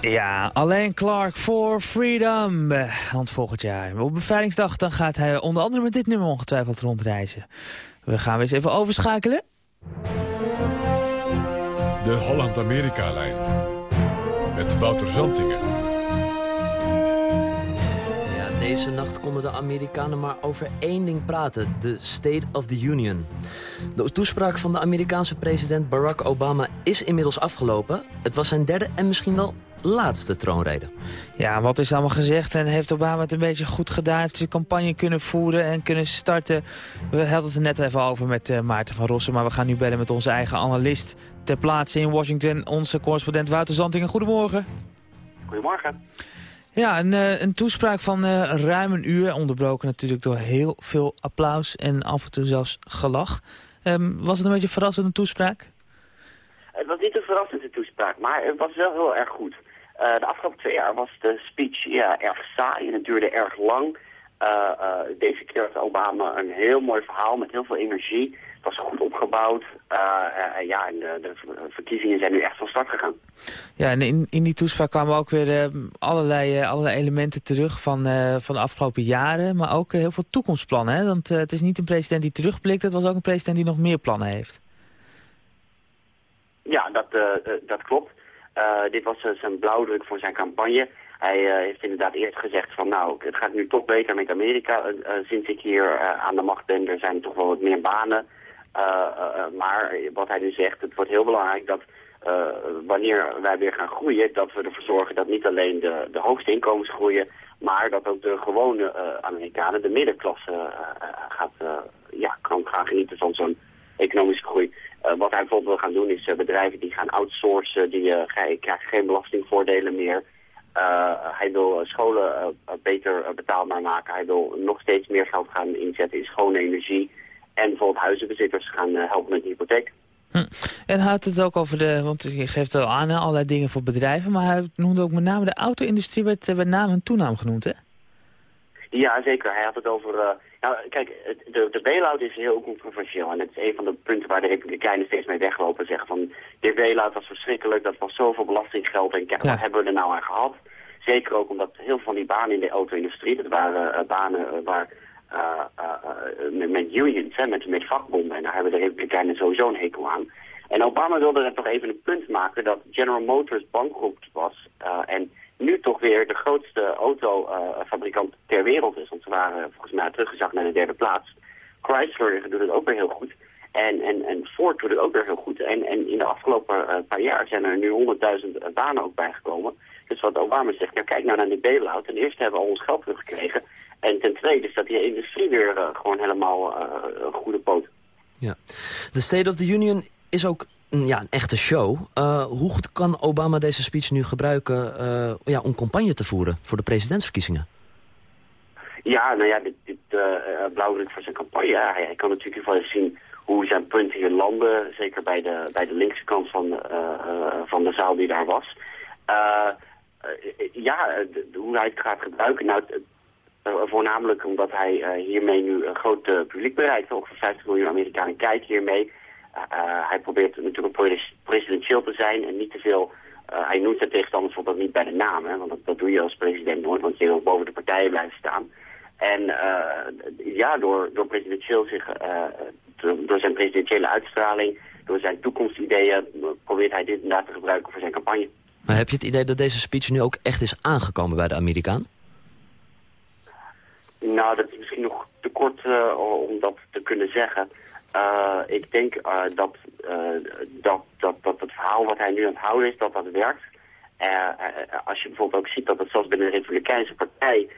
Ja, alleen Clark voor Freedom. Want volgend jaar op bevrijdingsdag dan gaat hij onder andere met dit nummer ongetwijfeld rondreizen. We gaan weer eens even overschakelen. De Holland-Amerika-lijn. Met Wouter Zantingen. Deze nacht konden de Amerikanen maar over één ding praten. De State of the Union. De toespraak van de Amerikaanse president Barack Obama is inmiddels afgelopen. Het was zijn derde en misschien wel laatste troonrede. Ja, wat is allemaal gezegd en heeft Obama het een beetje goed gedaan? Heeft zijn campagne kunnen voeren en kunnen starten? We hadden het er net even over met uh, Maarten van Rossen... maar we gaan nu bellen met onze eigen analist ter plaatse in Washington... onze correspondent Wouter Zantingen. Goedemorgen. Goedemorgen. Ja, een, uh, een toespraak van uh, ruim een uur, onderbroken natuurlijk door heel veel applaus... en af en toe zelfs gelach. Um, was het een beetje een toespraak? Het was niet een verrassende toespraak, maar het was wel heel erg goed. Uh, de afgelopen twee jaar was de speech ja, erg saai en het duurde erg lang. Deze keer had Obama een heel mooi verhaal met heel veel energie. Het was goed opgebouwd. ja, en de, de, verkiezingen zijn nu echt van start gegaan. Ja, en in, in die toespraak kwamen ook weer allerlei, allerlei elementen terug van, van de afgelopen jaren. Maar ook heel veel toekomstplannen. Hè? Want het is niet een president die terugblikt, het was ook een president die nog meer plannen heeft. Ja, dat, dat klopt. Dit was zijn blauwdruk voor zijn campagne. Hij uh, heeft inderdaad eerst gezegd van nou, het gaat nu toch beter met Amerika. sinds ik hier aan de macht ben, er zijn toch wel wat meer banen. Maar wat hij nu zegt, het wordt heel belangrijk dat wanneer wij weer gaan groeien, dat we ervoor zorgen dat niet alleen de, de hoogste inkomens groeien, maar dat ook de gewone Amerikanen, de middenklasse, gaat, ja, kan gaan genieten van zo'n economische groei. Wat hij bijvoorbeeld wil gaan doen is bedrijven die gaan outsourcen, die uh, krijgen geen belastingvoordelen meer. hij wil scholen beter betaalbaar maken. Hij wil nog steeds meer geld gaan inzetten in schone energie. En bijvoorbeeld huizenbezitters gaan helpen met de hypotheek. Hm. En had het ook over de, want je geeft al aan, allerlei dingen voor bedrijven. Maar hij noemde ook met name de auto-industrie, werd met name een toenaam genoemd, hè? Ja, zeker. Hij had het over... Nou, kijk, de, de bail-out is heel controversieel. En het is een van de punten waar de Republikeinen steeds mee weglopen. Zeggen van, de bail-out was verschrikkelijk, dat was zoveel belastinggeld. En kijk, wat hebben we er nou aan gehad? Zeker ook omdat heel veel van die banen in de auto-industrie, dat waren uh, banen uh, waar... Uh, met, met, unions, met, met vakbonden. En daar hebben de Republikeinen sowieso een hekel aan. En Obama wilde er toch even een punt maken dat General Motors bankroet was. en nu toch weer de grootste autofabrikant ter wereld is. Want ze waren volgens mij teruggezakt naar de derde plaats. Chrysler doet het ook weer heel goed. En, en, en Ford doet het ook weer heel goed. En, en in de afgelopen paar jaar zijn er nu 100.000 banen ook bijgekomen. Dus wat Obama zegt, ja, kijk nou naar die bailout. Ten eerste hebben we al ons geld teruggekregen. En ten tweede staat die industrie weer uh, gewoon helemaal uh, een goede poot. Ja. De State of the Union is ook ja, een echte show. Uh, hoe goed kan Obama deze speech nu gebruiken uh, ja, om campagne te voeren voor de presidentsverkiezingen? Ja, nou ja, dit, dit uh, blauwdruk voor zijn campagne. Ja, hij, hij, kan natuurlijk wel eens zien hoe zijn punten hier landen. Zeker bij de, bij de linkse kant van, van de zaal die daar was. Ja, de, hoe hij het gaat gebruiken. Nou, voornamelijk omdat hij hiermee nu een groot publiek bereikt. Ongeveer 50 miljoen Amerikanen kijken hiermee. Hij probeert natuurlijk presidentieel te zijn en niet te veel... Hij noemt zijn tegenstanders bijvoorbeeld niet bij de naam, hè, want dat, dat, doe je als president nooit, want je wil boven de partijen blijven staan. En uh, ja, door, door presidentieel zich, door zijn presidentiële uitstraling, door zijn toekomstideeën, probeert hij dit inderdaad te gebruiken voor zijn campagne. Maar heb je het idee dat deze speech nu ook echt is aangekomen bij de Amerikaan? Nou, dat is misschien nog te kort om dat te kunnen zeggen. Uh, ik denk uh, dat, dat, dat, dat het verhaal wat hij nu aan het houden is, dat dat werkt. als je bijvoorbeeld ook ziet dat het zelfs binnen de Republikeinse partij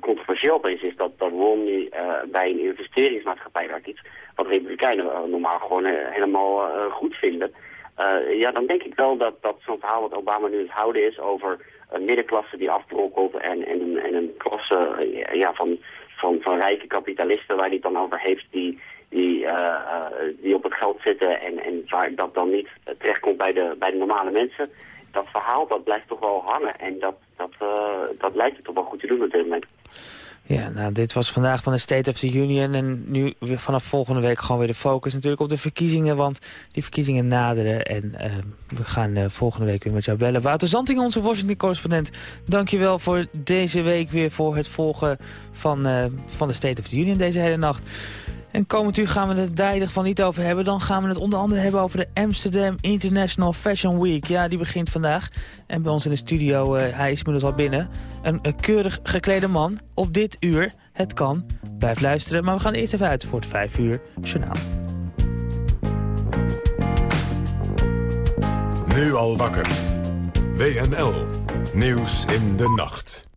controversieel opeens is, dat, dat Romney bij een investeringsmaatschappij werkt, iets wat Republikeinen normaal gewoon helemaal goed vinden. Ja, dan denk ik wel dat, dat zo'n verhaal wat Obama nu het houden is over een middenklasse die afbrokkelt en, en, en een klasse ja, van, van, van rijke kapitalisten waar hij het dan over heeft die die, uh, die op het geld zitten en, en waar dat dan niet terechtkomt bij de, bij de normale mensen. Dat verhaal dat blijft toch wel hangen en dat, dat, uh, dat lijkt het toch wel goed te doen op dit moment. Ja, nou, dit was vandaag van de State of the Union. En nu weer vanaf volgende week gewoon weer de focus natuurlijk op de verkiezingen. Want die verkiezingen naderen. En uh, we gaan uh, volgende week weer met jou bellen. Wouter Zanting, onze Washington-correspondent. Dankjewel voor deze week weer voor het volgen van, uh, van de State of the Union deze hele nacht. En komend uur gaan we het daar geval niet over hebben. Dan gaan we het onder andere hebben over de Amsterdam International Fashion Week. Ja, die begint vandaag. En bij ons in de studio, uh, hij is inmiddels al binnen. Een, een, keurig geklede man op dit uur. Het kan. Blijf luisteren. Maar we gaan eerst even uit voor het 5 uur journaal. Nu al wakker. WNL. Nieuws in de nacht.